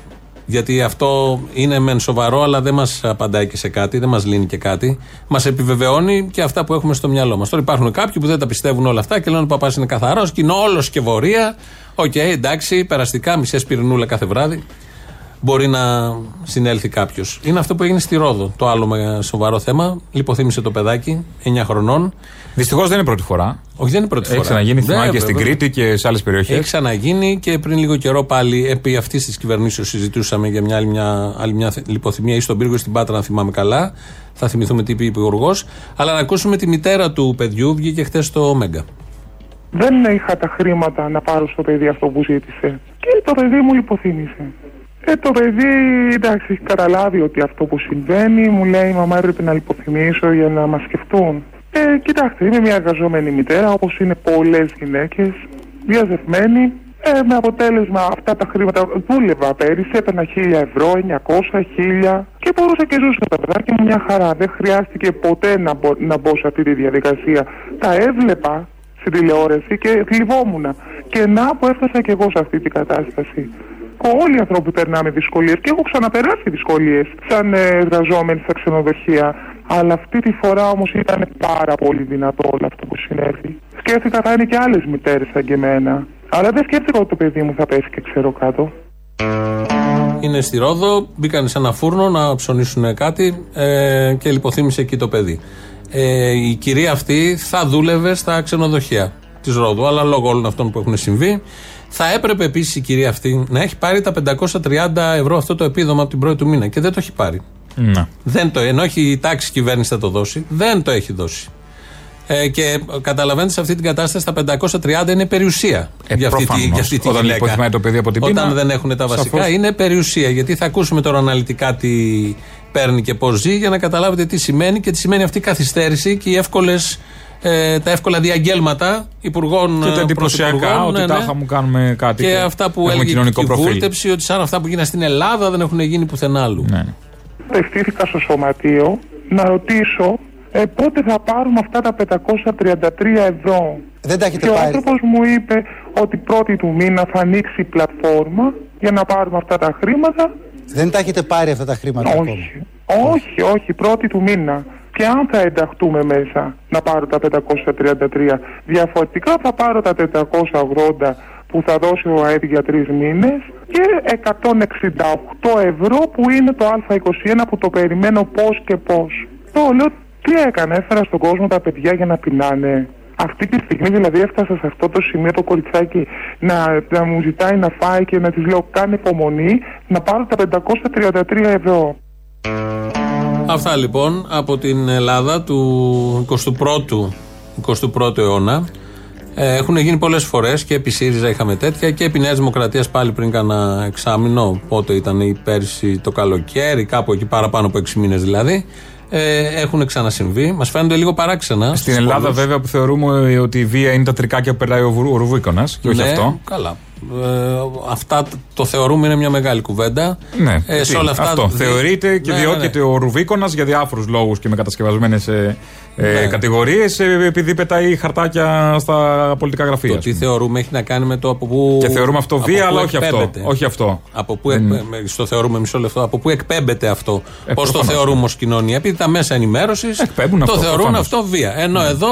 γιατί αυτό είναι μεν σοβαρό, αλλά δεν μας απαντάει και σε κάτι, δεν μας λύνει και κάτι. Μας επιβεβαιώνει και αυτά που έχουμε στο μυαλό μας. Τώρα υπάρχουν κάποιοι που δεν τα πιστεύουν όλα αυτά και λένε ότι ο παπάς είναι καθαρός και είναι όλος και βορεία. Οκ, εντάξει, περαστικά, μισή ασπιρινούλα κάθε βράδυ. Μπορεί να συνέλθει κάποιος. Είναι αυτό που έγινε στη Ρόδο. Το άλλο με σοβαρό θέμα. Λιποθύμησε το παιδάκι, 9 χρονών. Δυστυχώς δεν είναι πρώτη φορά. Όχι, δεν είναι πρώτη Έχει φορά. ξαναγίνει, Ναι, θυμάμαι και στην βέβαια. Κρήτη και σε άλλες περιοχές. Έχει ξαναγίνει και πριν λίγο καιρό πάλι επί αυτής της κυβερνήσεως συζητούσαμε για μια άλλη μια, άλλη μια θε- λιποθυμία ή στον Πύργο ή στην Πάτρα, αν θυμάμαι καλά. Θα θυμηθούμε τι είπε ο Υπουργός. Αλλά να ακούσουμε τη μητέρα του παιδιού, βγήκε χθες στο Mega. Δεν είχα τα χρήματα να πάρω στο παιδί αυτό που ζήτησε. Και το παιδί μου λιποθύμησε. Ε, το παιδί, εντάξει, έχει καταλάβει ότι αυτό που συμβαίνει μου λέει «Μαμά έπρεπε να λιποθυμίσω για να μας σκεφτούν». Ε, κοιτάξτε, είμαι μια εργαζόμενη μητέρα, όπως είναι πολλές γυναίκες, διαζευμένη. Ε, με αποτέλεσμα αυτά τα χρήματα δούλευα πέρυσι, έπαιρνα 1000 ευρώ, 900, 1000 και μπορούσα και ζούσα τα παιδάκια μου μια χαρά. Δεν χρειάστηκε ποτέ να μπω, να μπω σε αυτή τη διαδικασία. Τα έβλεπα στην τηλεόραση και θλιβόμουν. Και να που έφτασα και εγώ σε αυτή την κατάσταση. Όλοι οι άνθρωποι περνάμε δυσκολίες και έχω ξαναπεράσει δυσκολίες σαν ε, εργαζόμενοι στα ξενοδοχεία. Αλλά αυτή τη φορά όμως ήταν πάρα πολύ δυνατό όλο αυτό που συνέβη. Σκέφτηκα θα είναι και άλλες μητέρες σαν και εμένα. Αλλά δεν σκέφτηκα ότι το παιδί μου θα πέσει και ξέρω κάτω. Είναι στη Ρόδο, μπήκαν σε ένα φούρνο να ψωνίσουν κάτι ε, και λιποθύμησε εκεί το παιδί. Ε, η κυρία αυτή θα δούλευε στα ξενοδοχεία της Ρόδου, αλλά λόγω όλων αυτών που έχουν συμβεί, θα έπρεπε επίσης η κυρία αυτή να έχει πάρει τα 530 ευρώ αυτό το επίδομα από την πρώτη του μήνα και δεν το έχει πάρει. Να. Δεν το, ενώ έχει η τάξη κυβέρνηση θα το δώσει, δεν το έχει δώσει. Ε, και καταλαβαίνετε σε αυτή την κατάσταση τα 530 είναι περιουσία Ε, για, αυτή τη, προφανώς. για αυτή τη Όταν γυναίκα. λιποθυμάει το παιδί από την Όταν πείνα, δεν έχουν τα βασικά σαφώς. είναι περιουσία. Γιατί θα ακούσουμε τώρα αναλυτικά τι παίρνει και πώς ζει για να καταλάβετε τι σημαίνει και τι σημαίνει αυτή η καθυστέρηση και οι εύκολες ε, τα εύκολα διαγγέλματα υπουργών. Και τα ε, εντυπωσιακά, πρωθυπουργών, ότι ναι, τάχα ναι. μου κάνουμε κάτι. Και αυτά που έχουμε έλεγε κοινωνικό και η προφίλ. βούλτεψη, ότι σαν αυτά που γίνανε στην Ελλάδα δεν έχουν γίνει πουθενά αλλού. Ναι. Απευθύνθηκα στο σωματείο να ρωτήσω ε, πότε θα πάρουμε αυτά τα 533 ευρώ. Δεν τα έχετε και ο πάρει. άνθρωπος μου είπε ότι πρώτη του μήνα θα ανοίξει η πλατφόρμα για να πάρουμε αυτά τα χρήματα. Δεν τα έχετε πάρει αυτά τα χρήματα ακόμα; Όχι, όχι, όχι, πρώτη του μήνα. Και αν θα ενταχτούμε μέσα να πάρω τα 533, διαφορετικά θα πάρω τα 480 που θα δώσει ο ΑΕΔ για τρεις μήνες και 168 ευρώ που είναι το Α21 που το περιμένω πώς και πώς. Το λέω τι έκανα, έφερα στον κόσμο τα παιδιά για να πεινάνε. Αυτή τη στιγμή δηλαδή έφτασα σε αυτό το σημείο το κοριτσάκι να, να μου ζητάει να φάει και να της λέω κάνε υπομονή να πάρω τα 533 ευρώ. Αυτά λοιπόν από την Ελλάδα του 21ου, 21ου αιώνα. Ε, έχουν γίνει πολλές φορές και επί ΣΥΡΙΖΑ είχαμε τέτοια και επί Νέας Δημοκρατίας πάλι πριν κάνα εξάμεινο. Πότε ήταν η πέρσι το καλοκαίρι, κάπου εκεί παραπάνω από 6 μήνες δηλαδή. Ε, έχουν ξανασυμβεί. Μας φαίνονται λίγο παράξενα. Στην στις Ελλάδα, πόλεις. βέβαια, που θεωρούμε ότι η βία είναι τα τρικάκια που περνάει ο, Βου- ο Ρουβίκονας και όχι ναι, αυτό. Καλά. Ε, αυτά το θεωρούμε είναι μια μεγάλη κουβέντα. Ναι, Ε, σε τι, όλα αυτά αυτό. δι- Θεωρείται και Ναι, ναι, διώκεται ναι. ο Ρουβίκονας για διάφορους λόγους και με κατασκευασμένες ε, ε, Ναι. κατηγορίες επειδή πετάει χαρτάκια στα πολιτικά γραφεία. Το ας τι πούμε. θεωρούμε έχει να κάνει με το από πού. Και θεωρούμε αυτό από βία, πού αλλά όχι αυτό. εκπέμπεται. Όχι αυτό. Από πού Δεν- εκπέ- στο θεωρούμε μισό λεπτό. Από πού εκπέμπεται αυτό. Ε, Πώς το προφανώς. θεωρούμε ως κοινωνία. Επειδή τα μέσα ενημέρωσης Εκπέμπουν το αυτό, θεωρούν προφανώς. Ναι. αυτό βία. Ενώ εδώ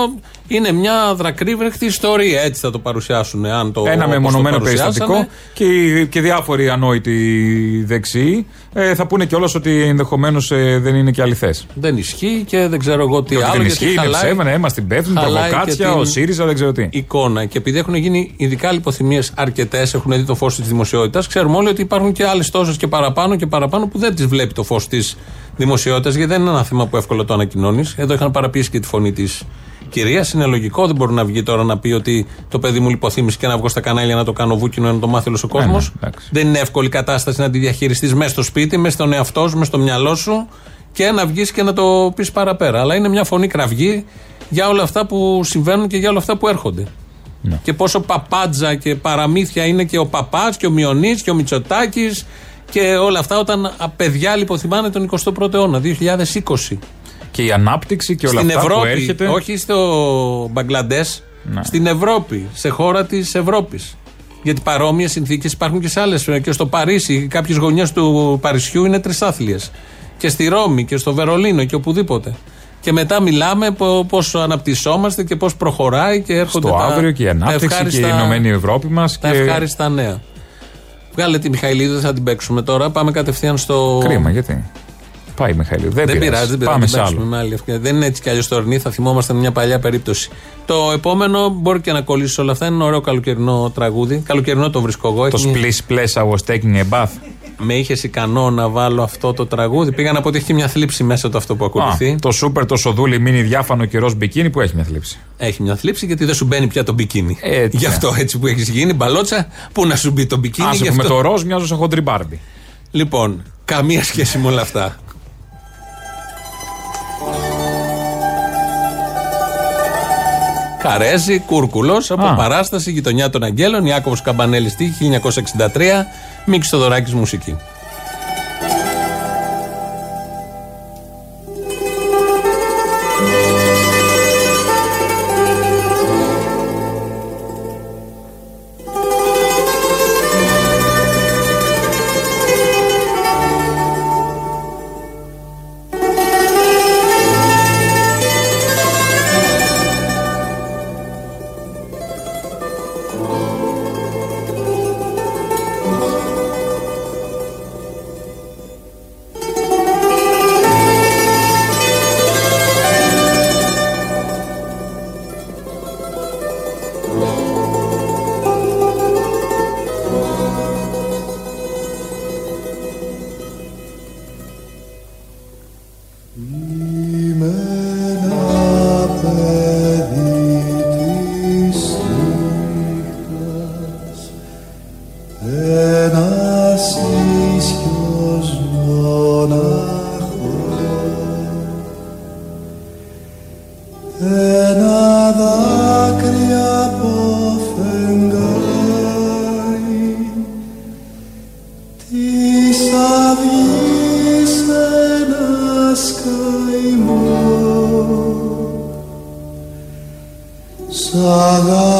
είναι μια δρακρύβρεχτη ιστορία. Έτσι θα το παρουσιάσουν. Αν το, Ένα όπως το μεμονωμένο παρουσιάσανε. περιστατικό και, οι- και διάφοροι ανόητοι δεξιοί ε, θα πούνε κιόλας ότι ενδεχομένως δεν είναι και αληθές. Δεν ισχύει και δεν ξέρω εγώ τι Και ότι άλλο. δεν γιατί ισχύει, είναι χαλάει- ψέμα, ναι, είμαστε υπεύθυνοι, χαλάει προβοκάτσια, και ο την ΣΥΡΙΖΑ, δεν ξέρω τι. Εικόνα. Και επειδή έχουν γίνει ειδικά λιποθυμίες αρκετές, έχουν δει το φως της δημοσιότητας, ξέρουμε όλοι ότι υπάρχουν και άλλες τόσες και παραπάνω και παραπάνω που δεν τις βλέπει το φως της δημοσιότητας, γιατί δεν είναι ένα θέμα που εύκολα το ανακοινώνεις. Εδώ είχαν παραπείσει και τη φωνή της κυρία. Είναι λογικό, δεν μπορεί να βγει τώρα να πει ότι το παιδί μου λιποθύμησε και να βγω στα κανάλια να το κάνω βούκινο να το μάθει όλος ο κόσμο. ναι, εντάξει. δεν είναι εύκολη κατάσταση να τη διαχειριστείς μέσα στο σπίτι, μέσα στον εαυτό σου, μέσα στο μυαλό σου και να βγεις και να το πεις παραπέρα. Αλλά είναι μια φωνή κραυγή για όλα αυτά που συμβαίνουν και για όλα αυτά που έρχονται. Ναι. Και πόσο παπάντζα και παραμύθια είναι και ο παπάς και ο Μιονής και ο Μητσοτάκης και όλα αυτά όταν α, παιδιά λιποθυμάνε τον 21ο αιώνα, 2020. Και η ανάπτυξη και όλα στην αυτά Ευρώπη, που έρχεται. όχι στο Μπαγκλαντές, Ναι. στην Ευρώπη, σε χώρα της Ευρώπης. Γιατί παρόμοιες συνθήκες υπάρχουν και σε άλλες. Και στο Παρίσι, κάποιες γωνιές του Παρισιού είναι τρισάθλιες. Και στη Ρώμη και στο Βερολίνο και οπουδήποτε. Και μετά μιλάμε πώς αναπτυσσόμαστε και πώς προχωράει και έρχονται στο τα, αύριο και η τα ανάπτυξη και η ευχάριστα- Ενωμένη Ευρώπη μας. τα Και... ευχάριστα νέα. Βγάλε τη Μιχαηλίδη, δεν θα την παίξουμε τώρα. Πάμε κατευθείαν στο. Κρίμα, γιατί; Πάει η Μιχαηλίδου. Δεν, Δεν πειράζει, δεν πειράζει. Πάμε να σε παίξουμε άλλο. με άλλη ευκαιρία. Δεν είναι έτσι κι αλλιώς τωρινή, θα θυμόμαστε μια παλιά περίπτωση. Το επόμενο μπορεί και να κολλήσεις σε όλα αυτά. Είναι ένα ωραίο καλοκαιρινό τραγούδι. Καλοκαιρινό το βρίσκω εγώ. Το Έχει- Splish Splash I was taking a bath. Με είχες ικανό να βάλω αυτό το τραγούδι; Πήγα να πω ότι έχει και μια θλίψη μέσα το αυτό που ακολουθεί. Α, το σούπερ, το σοδούλι, μίνι διάφανο και ροζ μπικίνι που έχει μια θλίψη; Έχει μια θλίψη γιατί δεν σου μπαίνει πια το μπικίνι. Έτσι. Γι' αυτό έτσι που έχεις γίνει μπαλότσα, πού να σου μπει το μπικίνι. Άσε γι' που με αυτό. το ροζ μοιάζω σαν χοντρι μπάρμπι. Λοιπόν, καμία σχέση με όλα αυτά. Καρέζη, Κούρκουλος, από Α. παράσταση γειτονιά των Αγγέλων, Ιάκωβος Καμπανέλη τύχη 1963, Μίξ Θοδωράκης μουσική. Saga.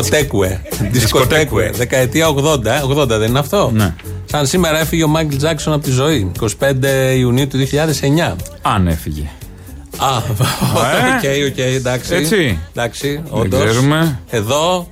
Δισκοτέκουε. Δισκοτέκουε. Δεκαετία 80. ε, 80 δεν είναι αυτό; Ναι. Σαν σήμερα έφυγε ο Μάικλ Τζάξον από τη ζωή. 25 Ιουνίου του 2009. Αν έφυγε. Α, OK, OK, εντάξει. Έτσι. Εντάξει, Δεν όντως. ξέρουμε. Εδώ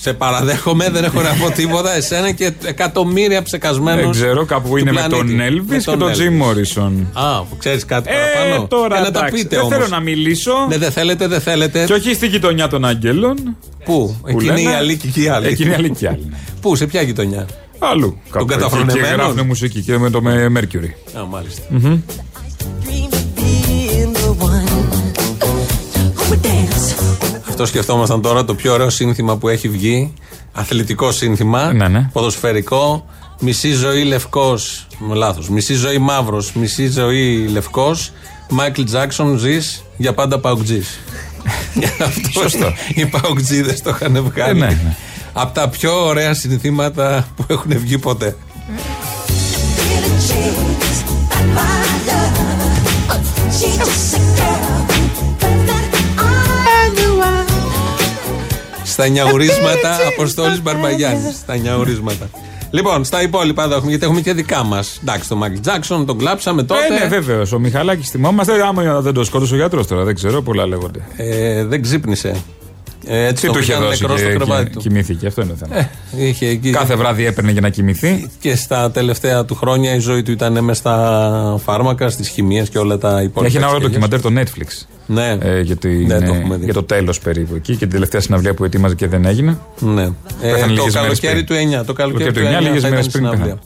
σε παραδέχομαι, δεν έχω να πω τίποτα. Εσένα και εκατομμύρια ψεκασμένους. Δεν ξέρω, κάπου είναι με τον Elvis και τον Jim Morrison. Α, ξέρεις κάτι Ε, παραπάνω; τώρα Ε, να τα εντάξει, πείτε δεν όμως. θέλω να μιλήσω. Ναι, δεν θέλετε, δεν θέλετε. Και όχι στη γειτονιά των Αγγέλων. Πού, που εκείνη η λένε- Αλίκη και η άλλη. Εκείνη η Αλίκη και η άλλη. ναι. Πού, σε ποια γειτονιά; Αλλού. κάπου εκεί. Και καταφρονεμένων; γράφουν μουσική και με το με Mercury. Α, μάλιστα. Μμμ. Αυτό σκεφτόμασταν τώρα το πιο ωραίο σύνθημα που έχει βγει. Αθλητικό σύνθημα. Ναι, ναι. Ποδοσφαιρικό. Μισή ζωή λευκός. Λάθος. Μισή ζωή μαύρος. Μισή ζωή λευκός. Μάικλ Τζάξον ζεις για πάντα παουτζή. Αυτό Σωστό. Οι παουτζίδε το είχαν βγάλει. Ε, ναι, ναι. Από τα πιο ωραία συνθήματα που έχουν βγει ποτέ. Στα νιαουρίσματα Αποστόλης Μπαρμπαγιάννης Στα νιαουρίσματα Λοιπόν, στα υπόλοιπα εδώ έχουμε, γιατί έχουμε και δικά μας. Εντάξει, τον Μάικλ Τζάξον, τον κλάψαμε τότε. Ε, ναι, βέβαιο. Ο Μιχαλάκης θυμόμαστε. Άμα δεν το σκότωσε ο γιατρός τώρα, δεν ξέρω, πολλά λέγονται. Ε, δεν ξύπνησε. Ε, έτσι Τι το του είχε πήγαν δώσει νεκρό στο και, κρεβάτι και του. κοιμήθηκε, αυτό είναι το θέμα. Ε, είχε εκεί- Κάθε βράδυ έπαιρνε για να κοιμηθεί. Και στα τελευταία του χρόνια η ζωή του ήταν μέσα στα φάρμακα, στις χημίες και όλα τα υπόλοιπα. Έχει ένα ωραίο της ντοκιμαντέρ το Netflix. Ναι. Ε, για, τη- Ναι, το ναι, έχουμε δει. για το τέλος περίπου εκεί και την τελευταία συναυλία που ετοίμαζε και δεν έγινε. Ναι. Ε, Πέθανε το λίγες μέρες καλοκαίρι πριν. του 9. Το καλοκαίρι του 9, λίγες θα ήταν μέρες η πριν συναυλία. πέθανε.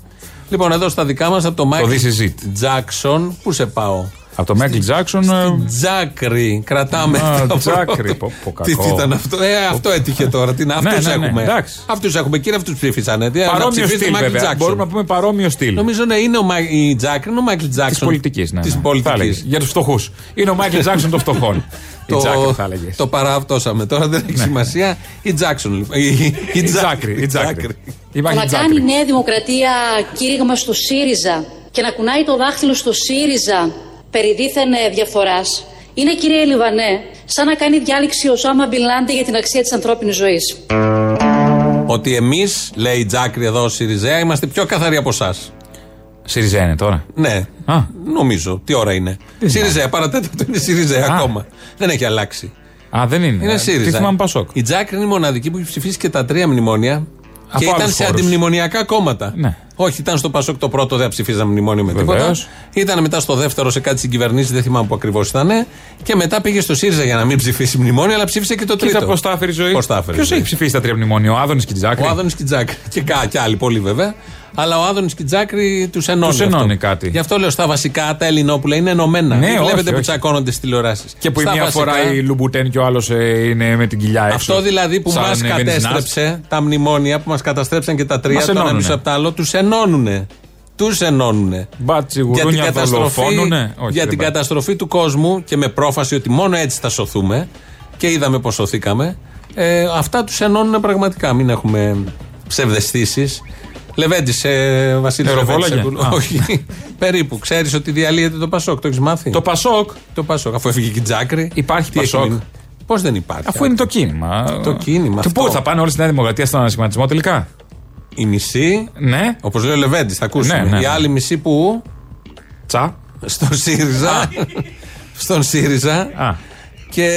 Λοιπόν, εδώ στα δικά μας από το Μάικλ This is it. Τζάξον, πού σε πάω; Από το Μάικλ Τζάξον. ε, Τζάκρι, κρατάμε. Α, το Τζάκρι, πρώτο. πω, πω, Τι κακό. τι ήταν αυτό, ε, αυτό έτυχε τώρα. Τι, Ναι, αυτούς ναι, ναι, έχουμε. εντάξει. Αυτούς έχουμε, κύριε, αυτούς ψήφισαν. Τι, να Παρόμοιο ψηφίσετε στυλ, Μάικλ βέβαια. Τζάκσον. Μπορούμε να πούμε παρόμοιο στυλ. Νομίζω να είναι ο Μάι- η Τζάκρι, είναι ο Μάικλ Της Τζάξον. πολιτικής, ναι. Της ναι. πολιτικής. Θα έλεγες. Για τους φτωχούς. Είναι ο Μάικλ Τζάξον των φτωχών. Η Τζάκρι θα έλεγε. το παρααυτώσαμε. Τώρα δεν έχει σημασία. Η Τζάξον. λοιπόν. Η, η, Η Τζάκρι. Η Τζάκρι. Το Υπάρχει να Τζάκρι. κάνει η Νέα Δημοκρατία κήρυγμα στο ΣΥΡΙΖΑ και να κουνάει το δάχτυλο στο ΣΥΡΙΖΑ περί δίθεν ε, διαφθοράς είναι κύριε Λιβανέ σαν να κάνει διάλεξη ο Σάμα Μπιλάντε για την αξία της ανθρώπινης ζωής. Ότι εμείς, λέει η Τζάκρη εδώ, Σιριζέα, είμαστε πιο καθαροί από εσάς. ΣΥΡΙΖΑ είναι τώρα; Ναι, Α. νομίζω. Τι ώρα είναι; Σιριζέα, παρατέταρτο είναι Σιριζέα Α. ακόμα. Δεν έχει αλλάξει. Α, δεν είναι. Είναι Ε, ΣΥΡΙΖΑ. Τι θυμάμαι Πασόκ. Η Τζάκρη είναι η μοναδική που έχει ψηφίσει και τα τρία μνημόνια. Από και ήταν άλλους σε χώρους. αντιμνημονιακά κόμματα. Ναι. Όχι, ήταν στο Πασόκ το πρώτο, δεν ψηφίζαμε μνημόνιο με τίποτα. Βεβαίως. Ήταν μετά στο δεύτερο σε κάτι συγκυβερνήσει, δεν θυμάμαι που ακριβώς ήταν. Και μετά πήγε στο ΣΥΡΙΖΑ για να μην ψηφίσει μνημόνιο, αλλά ψήφισε και το τρίτο. Κοίτα πώ τα έφερε η ζωή. Πώς τα έφερε η Ποιος ζωή. έχει ψηφίσει τα τρία μνημόνια, ο Άδωνης και η Τζάκρη. Ο Άδωνης και η Τζάκρη. Και, κα, και άλλοι πολλοί βέβαια. Αλλά ο Άδωνης και η Τζάκρη τους ενώνει. Τους ενώνει αυτό. κάτι. Γι' αυτό λέω στα βασικά τα Ελληνόπουλα είναι ενωμένα. Ναι, Μην όχι, βλέπετε που όχι. τσακώνονται στις τηλεοράσεις. Και που η μία φορά η Λουμπουτέν και ο άλλος είναι με την κοιλιά έξω. Αυτό δηλαδή που Σαν μας βενζινάς. κατέστρεψε, τα μνημόνια που μας καταστρέψαν και τα τρία, Μας το ένα ενώνουνε. πίσω από το άλλο, τους ενώνουνε. Τους ενώνουνε. Μπάτσι Για την, γουρούνια καταστροφή, δολοφόνουνε; Όχι, για δεν την πάει. καταστροφή του κόσμου και με πρόφαση ότι μόνο έτσι θα σωθούμε και είδαμε πώ σωθήκαμε. Ε, αυτά τους ενώνουν πραγματικά. Μην έχουμε ψευδεστήσεις. Λεβέντης, ε, Βασίλης Νεροβόλαγε. Λεβέντης, Α. Όχι. Περίπου. Ξέρεις ότι διαλύεται το Πασόκ. Το έχεις μάθει; Το Πασόκ. Το Πασόκ. Αφού έφυγε και η Τζάκρη. Υπάρχει Πασόκ. Πώς δεν υπάρχει. Αφού είναι το κίνημα. Το κίνημα Και αυτό. πού θα πάνε όλοι στη Νέα Δημοκρατία στον ανασχηματισμό τελικά; Η μισή, Ναι. όπως λέει ο Λεβέντης, θα ακούσουμε. Ναι, ναι, Η ναι. άλλη μισή που; Τσα. Στον ΣΥΡΙΖΑ. στον ΣΥΡΙΖΑ. Α. Και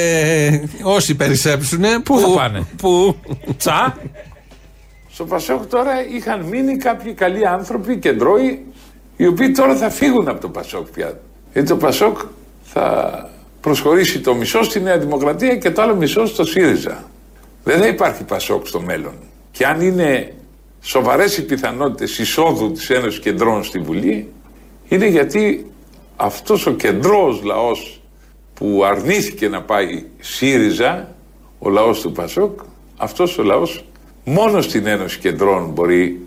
όσοι περισσέψουν. Πού θα πάνε; Πού. Τσα. Στο Πασόκ τώρα είχαν μείνει κάποιοι καλοί άνθρωποι, κεντρώοι, οι οποίοι τώρα θα φύγουν από το Πασόκ πια. Γιατί το Πασόκ θα προσχωρήσει το μισό στη Νέα Δημοκρατία και το άλλο μισό στο ΣΥΡΙΖΑ. Δεν θα υπάρχει Πασόκ στο μέλλον. Και αν είναι σοβαρές οι πιθανότητες εισόδου της Ένωσης Κεντρών στη Βουλή, είναι γιατί αυτός ο κεντρός λαός που αρνήθηκε να πάει ΣΥΡΙΖΑ, ο λαός του Πασόκ, αυτός ο λαός μόνο στην Ένωση Κεντρών μπορεί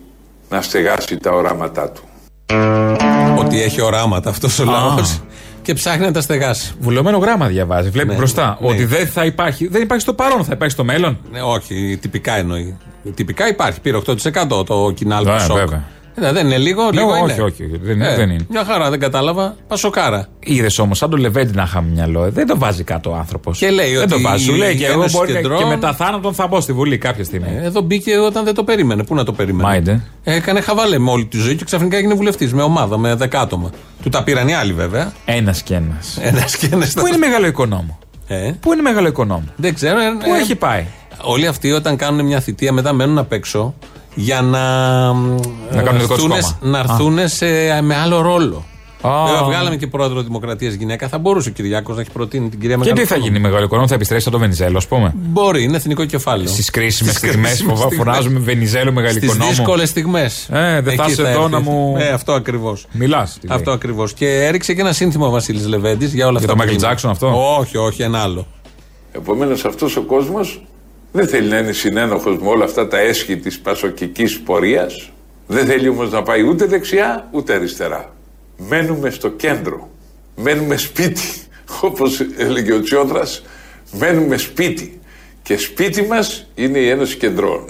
να στεγάσει τα οράματά του. Ότι έχει οράματα αυτός ο λαός. Και ψάχνει να τα στεγάσει. Βουλωμένο γράμμα διαβάζει. Βλέπει Ναι, μπροστά. ναι. Ότι δεν θα υπάρχει. Δεν υπάρχει στο παρόν, θα υπάρχει στο μέλλον. Ναι, όχι, τυπικά εννοεί. Τυπικά υπάρχει. Πήρε 8% το κοινάλ Ναι, Πασόκ. Βέβαια. Ε, δεν είναι λίγο, Ναι, λίγο όχι, είναι. όχι, δεν είναι, Ε, δεν είναι. Μια χαρά, δεν κατάλαβα. Πασοκάρα. Είδες όμως, σαν το Λεβέντι να είχαμε μυαλό, ε, δεν το βάζει κάτω ο άνθρωπος. Και λέει δεν ότι το βάζει. Σου η λέει και εγώ Ένωση μπορεί να- Κεντρών- και μετά θάνατον θα μπω στη Βουλή κάποια στιγμή. Ε, Εδώ μπήκε όταν δεν το περίμενε. Πού να το περίμενε; Μάιντε. Έκανε χαβαλέ με όλη τη ζωή και ξαφνικά έγινε βουλευτής με ομάδα, με δεκάτομα. Του τα πήραν οι άλλοι βέβαια. Ένας και ένας. Ένας και ένας. Πού είναι μεγάλο οικονόμο; Ε, Πού είναι μεγάλο οικονόμο; δεν ξέρω. ε, Πού ε, έχει πάει; Όλοι αυτοί όταν κάνουν μια θητεία μετά μένουν απ' έξω για να, Να κάνουν δικό τους έρθουνε- κόμμα. να έρθουν σε, με άλλο ρόλο. Α. Βέβαια, βγάλαμε και πρόεδρο Δημοκρατίας γυναίκα. Θα μπορούσε ο Κυριάκος να έχει προτείνει την κυρία Και Μεγάλη. τι θα γίνει μεγάλο οικονόμο, θα επιστρέψει σαν το Βενιζέλο, ας πούμε. Μπορεί, είναι εθνικό κεφάλαιο. Στις κρίσιμες Στις στιγμές κρίσιμες στιγμές. φωνάζουμε Βενιζέλο μεγάλο Στις οικονόμο. δύσκολες στιγμές. Ε, δεν θα είσαι εδώ να μου- Ε, αυτό ακριβώς. Μιλάς. Αυτό ακριβώς. Και έριξε και ένα σύνθημα ο Βασίλης Λεβέντης για όλα Για αυτά. το που Michael γίνανε. Jackson αυτό; Όχι, όχι, ένα άλλο. Επομένως αυτός ο κόσμος δεν θέλει να είναι συνένοχος με όλα αυτά τα έσχη της πασοκικής πορείας. Δεν θέλει όμως να πάει ούτε δεξιά ούτε αριστερά. Μένουμε στο κέντρο. Μένουμε σπίτι. Όπως έλεγε ο Τσιόδρας, μένουμε σπίτι. Και σπίτι μας είναι η Ένωση Κεντρών.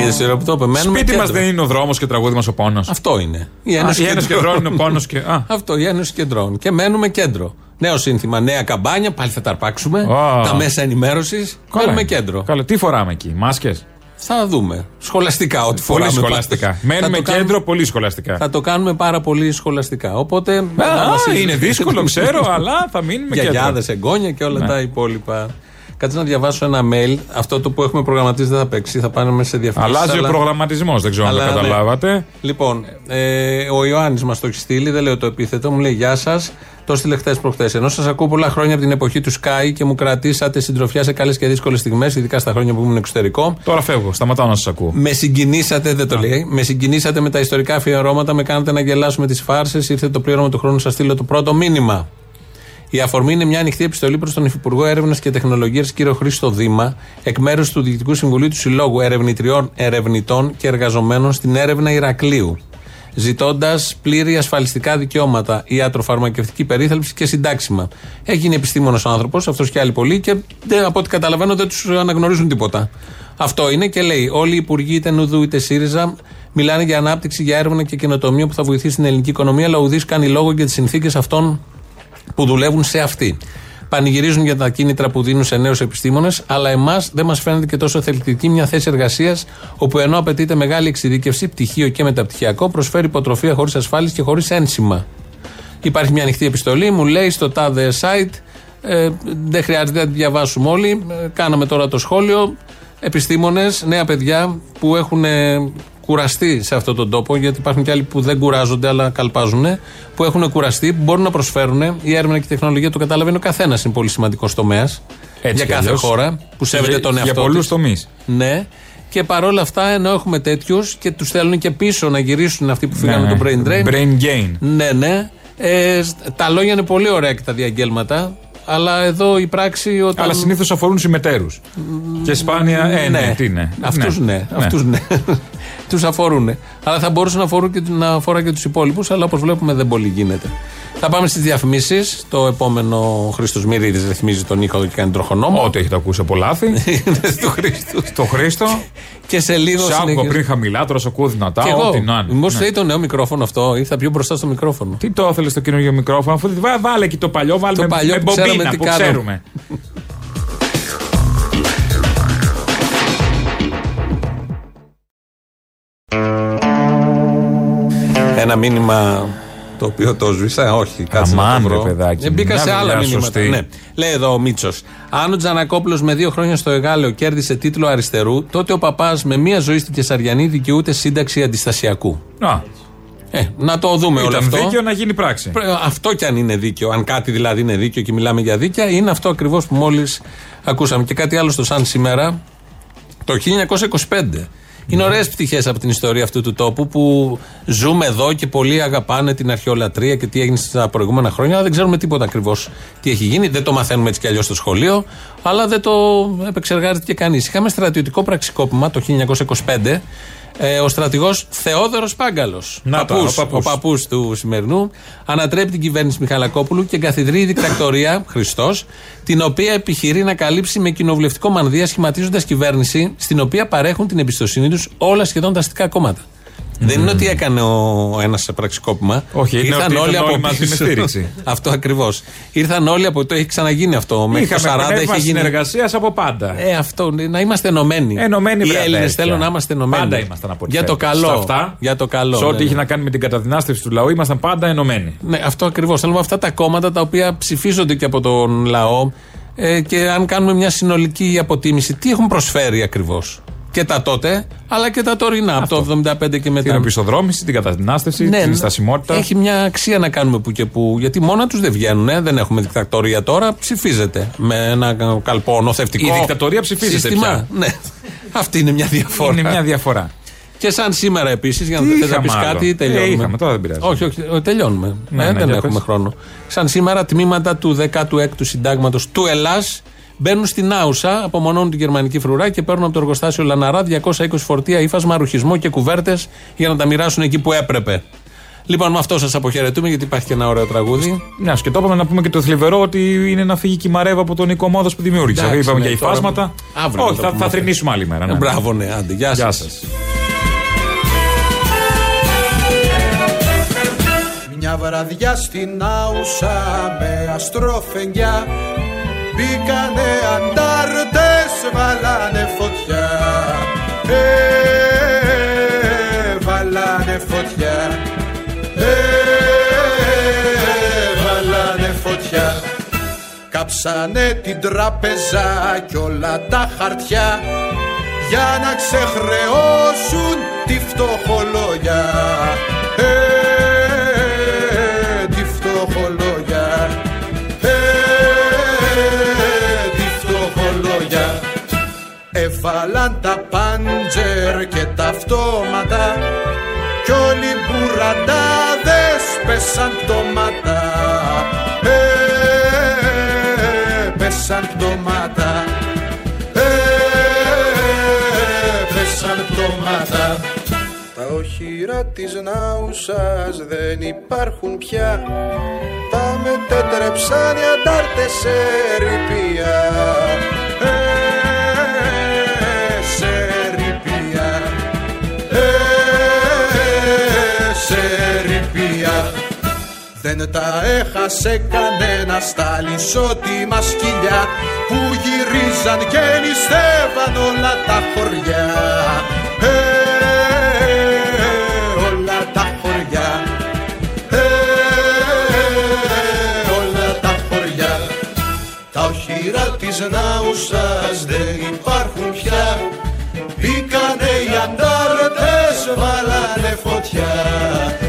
Είδε η ώρα που το είπε. Μένουμε Σπίτι μας κέντρο. δεν είναι ο δρόμος και το τραγούδι μας ο πόνος. Αυτό είναι. Η Α, Ένωση η Ένωση Κεντρών είναι ο πόνος και- α. Αυτό, η Ένωση Κεντρών. Και μένουμε κέντρο. Νέο σύνθημα, νέα καμπάνια, πάλι θα τα αρπάξουμε. Α. Τα μέσα ενημέρωσης. Μένουμε κέντρο. Καλά, τι φοράμε εκεί, μάσκες; Θα δούμε. Σχολαστικά, ό,τι Πολύ φοράμε. σχολαστικά. πάντως. Μένουμε Θα το κάνουμε- κέντρο, πολύ σχολαστικά. Θα το κάνουμε πάρα πολύ σχολαστικά. Οπότε. Α, είναι δύσκολο, ξέρω, αλλά θα μείνουμε κέντρο. Γιαγιάδες, εγγόνια και όλα Ναι. τα υπόλοιπα. Κάτσε να διαβάσω ένα mail. Αυτό το που έχουμε προγραμματίσει δεν θα παίξει. Θα πάνε σε διαφημίσεις. Αλλάζει ο προγραμματισμός, δεν ξέρω αν το Αλλά, ναι. καταλάβατε. Λοιπόν, ε, ο Ιωάννης μας το έχει στείλει, δεν λέω το επίθετο, μου λέει Γεια σας. Το έστειλε χθες προχθές. Ενώ σας ακούω πολλά χρόνια από την εποχή του Sky και μου κρατήσατε συντροφιά σε καλές και δύσκολες στιγμές, ειδικά στα χρόνια που ήμουν εξωτερικό. Τώρα φεύγω, σταματάω να σας ακούω. Με συγκινήσατε, δεν το λέει. Με συγκινήσατε με τα ιστορικά αφιερώματα, με κάνατε να γελάσουμε τις φάρσες. Ήρθε το πλήρωμα του χρόνου, να σας στείλω το πρώτο μήνυμα. Η αφορμή είναι μια ανοιχτή επιστολή προς τον Υφυπουργό Έρευνας και Τεχνολογίας κύριο Χρήστο Δήμα, εκ μέρους του Διοικητικού Συμβουλίου του Συλλόγου Ερευνητριών, Ερευνητών και Εργαζομένων στην έρευνα Ηρακλείου. Ζητώντας πλήρη ασφαλιστικά δικαιώματα, ιατροφαρμακευτική περίθαλψη και συντάξιμα. Έγινε επιστήμονο άνθρωπος, αυτός και άλλοι πολλοί, και δεν, από ό,τι καταλαβαίνω δεν τους αναγνωρίζουν τίποτα. Αυτό είναι και λέει: Όλοι οι υπουργοί, είτε Νουδού είτε ΣΥΡΙΖΑ, μιλάνε για ανάπτυξη, για έρευνα και καινοτομία που θα βοηθήσει την ελληνική οικονομία, αλλά ουδή κάνει λόγο για τις συνθήκες αυτών που δουλεύουν σε αυτή. Πανηγυρίζουν για τα κίνητρα που δίνουν σε νέους επιστήμονες, αλλά εμάς δεν μας φαίνεται και τόσο θελκτική μια θέση εργασίας, όπου ενώ απαιτείται μεγάλη εξειδίκευση, πτυχίο και μεταπτυχιακό, προσφέρει υποτροφία χωρίς ασφάλιση και χωρίς ένσημα. Υπάρχει μια ανοιχτή επιστολή, μου λέει στο τάδε site. Ε, δεν χρειάζεται να τη διαβάσουμε όλοι. Ε, κάναμε τώρα το σχόλιο. Επιστήμονες, νέα παιδιά που έχουν ε, κουραστεί σε αυτόν τον τόπο, γιατί υπάρχουν και άλλοι που δεν κουράζονται αλλά καλπάζουν, που έχουν κουραστεί, που μπορούν να προσφέρουν. Η έρευνα και η τεχνολογία το καταλαβαίνει ο καθένας είναι πολύ σημαντικός τομέας για κι κάθε αλλιώς. χώρα που σέβεται Για- τον για εαυτό πολλούς της. τομείς. Ναι. Και παρόλα αυτά, ενώ έχουμε τέτοιους και τους θέλουν και πίσω να γυρίσουν αυτοί που φύγανε Ναι, το brain drain. Brain gain. Ναι, ναι. Ε, τα λόγια είναι πολύ ωραία και τα διαγγέλματα. Αλλά εδώ η πράξη όταν. Αλλά συνήθως αφορούν συμμετέρους. Και σπάνια. Ε, ναι, τι είναι. Αυτούς ναι. Αυτούς ναι. τους αφορούν. Αλλά θα μπορούσε να, αφορούν και, να αφορά και τους υπόλοιπους, αλλά όπως βλέπουμε δεν πολύ γίνεται. Θα πάμε στις διαφημίσεις. Το επόμενο Χρήστος Μυρίδης ρυθμίζει τον ήχο και κάνει τροχονόμο. Ό,τι έχετε ακούσει από λάθη. του Χρήστου. Το Χρήστο. Και σε λίγο Σε άκουγα συνεχίζουμε. πριν χαμηλά, τώρα σε ακούω δυνατά. Και εγώ. Ό,τι να είναι. Μήπως Ναι. θέλει το νέο μικρόφωνο αυτό, ήρθα πιο μπροστά στο μικρόφωνο. Τι το ήθελε στο καινούργιο μικρόφωνο, αφού βά- βάλε εκεί το παλιό, βάλε Το με, παλιό με που ξέραμε μπομπίνα τι που κάναμε. ξέρουμε. Ένα μήνυμα το οποίο το σβήσα, όχι, κάτσε Αμάν, να το βρω. ρε παιδάκι Ε, μου, μπήκα μια σε άλλα δουλειά μηνύματα. σωστή. Ναι. Λέει εδώ ο Μίτσος. Αν ο Τζανακόπουλος με δύο χρόνια στο Εγάλεο κέρδισε τίτλο αριστερού, τότε ο παπάς με μία ζωή στην Κεσαριανή δικαιούται σύνταξη αντιστασιακού. Α, Ε, να το δούμε όλο ήταν αυτό. δίκαιο να γίνει πράξη. Πρέ- Αυτό κι αν είναι δίκαιο, αν κάτι δηλαδή είναι δίκαιο και μιλάμε για δίκαια, είναι αυτό ακριβώς που μόλις ακούσαμε. Και κάτι άλλο στο Σαν σήμερα, το 1925. Είναι ωραίες πτυχές από την ιστορία αυτού του τόπου που ζούμε εδώ και πολλοί αγαπάνε την αρχαιολατρεία και τι έγινε στα προηγούμενα χρόνια, αλλά δεν ξέρουμε τίποτα ακριβώς τι έχει γίνει. Δεν το μαθαίνουμε έτσι κι αλλιώς στο σχολείο, αλλά δεν το επεξεργάζεται και κανείς. Είχαμε στρατιωτικό πραξικόπημα το 1925. Ε, ο στρατηγός Θεόδωρος Πάγκαλος. Να τα, ο παππούς. ο παππούς του σημερινού, ανατρέπει την κυβέρνηση Μιχαλακόπουλου και εγκαθιδρύει η δικτακτορία Χριστός, την οποία επιχειρεί να καλύψει με κοινοβουλευτικό μανδύα, σχηματίζοντας κυβέρνηση στην οποία παρέχουν την εμπιστοσύνη τους όλα σχεδόν τα αστικά κόμματα. Δεν είναι ότι έκανε ο ένας πραξικόπημα. Όχι, είναι ότι ήταν όλοι μαζί με στήριξη. αυτό ακριβώς. Ήρθαν όλοι από το έχει ξαναγίνει αυτό. Μέχρι το Είχαμε 40 πνεύμα έχει γίνει. συνεργασίας από πάντα. Ε, αυτό, να είμαστε ενωμένοι. Ενωμένοι, Οι βρε, Έλληνες αδέρφια. θέλουν να είμαστε ενωμένοι. Πάντα ήμασταν από ό,τι Για το φαίνεται. καλό. Σε αυτά, για το καλό. Σε ό,τι ναι, είχε ναι. να κάνει με την καταδυνάστευση του λαού, ήμασταν πάντα ενωμένοι. Ναι, αυτό ακριβώς. Θέλουμε αυτά τα κόμματα τα οποία ψηφίζονται και από τον λαό ε, και αν κάνουμε μια συνολική αποτίμηση, τι έχουν προσφέρει ακριβώς; Και τα τότε, αλλά και τα τωρινά, από το 75 και Την μετά. οπισθοδρόμηση, την καταδυνάστευση, Ναι, την ναι. στασιμότητα. Έχει μια αξία να κάνουμε που και που. Γιατί μόνα τους δεν βγαίνουν, ε, δεν έχουμε δικτακτορία τώρα. Ψηφίζεται με ένα καλπό νοθευτικό. Η δικτατορία ψηφίζεται σύστημα. πια. Ναι. Αυτή είναι μια διαφορά. Είναι μια διαφορά. Και σαν σήμερα επίσης, για να Τι θες να πεις είχαμε άλλο; κάτι, Ε, τελειώνουμε. είχαμε, τώρα δεν πειράζει. Όχι, όχι, ε, τελειώνουμε. Ναι, Ε, ναι, δεν για έχουμε πες. χρόνο. Σαν σήμερα, τμήματα του 16ου Συντάγματος του Ελλάς μπαίνουν στην Άουσα, απομονώνουν την γερμανική φρουρά και παίρνουν από το εργοστάσιο Λαναρά 220 φορτία ύφασμα, ρουχισμό και κουβέρτες για να τα μοιράσουν εκεί που έπρεπε. Λοιπόν, με αυτό σας αποχαιρετούμε γιατί υπάρχει και ένα ωραίο τραγούδι. Ναι, και το είπαμε να πούμε και το θλιβερό ότι είναι να φύγει και η Μαρέβα από τον Νίκο Μόδος που δημιούργησε. Εντάξει, Είπαμε ναι, για τώρα- υφάσματα. Αύριο Όχι, να το θα, πούμε θα αυτό. θρυνήσουμε άλλη μέρα. Ε, Ναι. Μπράβο, ναι, άντε, γεια Γεια σας. σας. Μια βραδιά στην Άουσα με αστροφενιά Μπήκανε αντάρτες, βάλανε φωτιά. Ε, Βάλανε φωτιά. Ε, Βάλανε φωτιά. Κάψανε την τράπεζα κι όλα τα χαρτιά για να ξεχρεώσουν τη φτωχολόγια. Ε, Έβαλαν τα πάντζερ και τα αυτόματα κι όλοι οι μπουραντάδες πέσαν πτώματα. Ε, πέσαν πτώματα. Ε, πέσαν πτώματα. Τα οχυρά της Νάουσας δεν υπάρχουν πια Τα μετέτρεψαν οι αντάρτες σε ρηπία Δεν τα έχασε κανένα στα λισότιμα σκυλιά που γυρίζαν και νηστεύαν όλα τα χωριά. Ε, όλα τα χωριά. Ε, όλα τα χωριά. Τα οχυρά της Νάουσας δεν υπάρχουν πια. Μπήκανε οι αντάρτες, βάλανε φωτιά.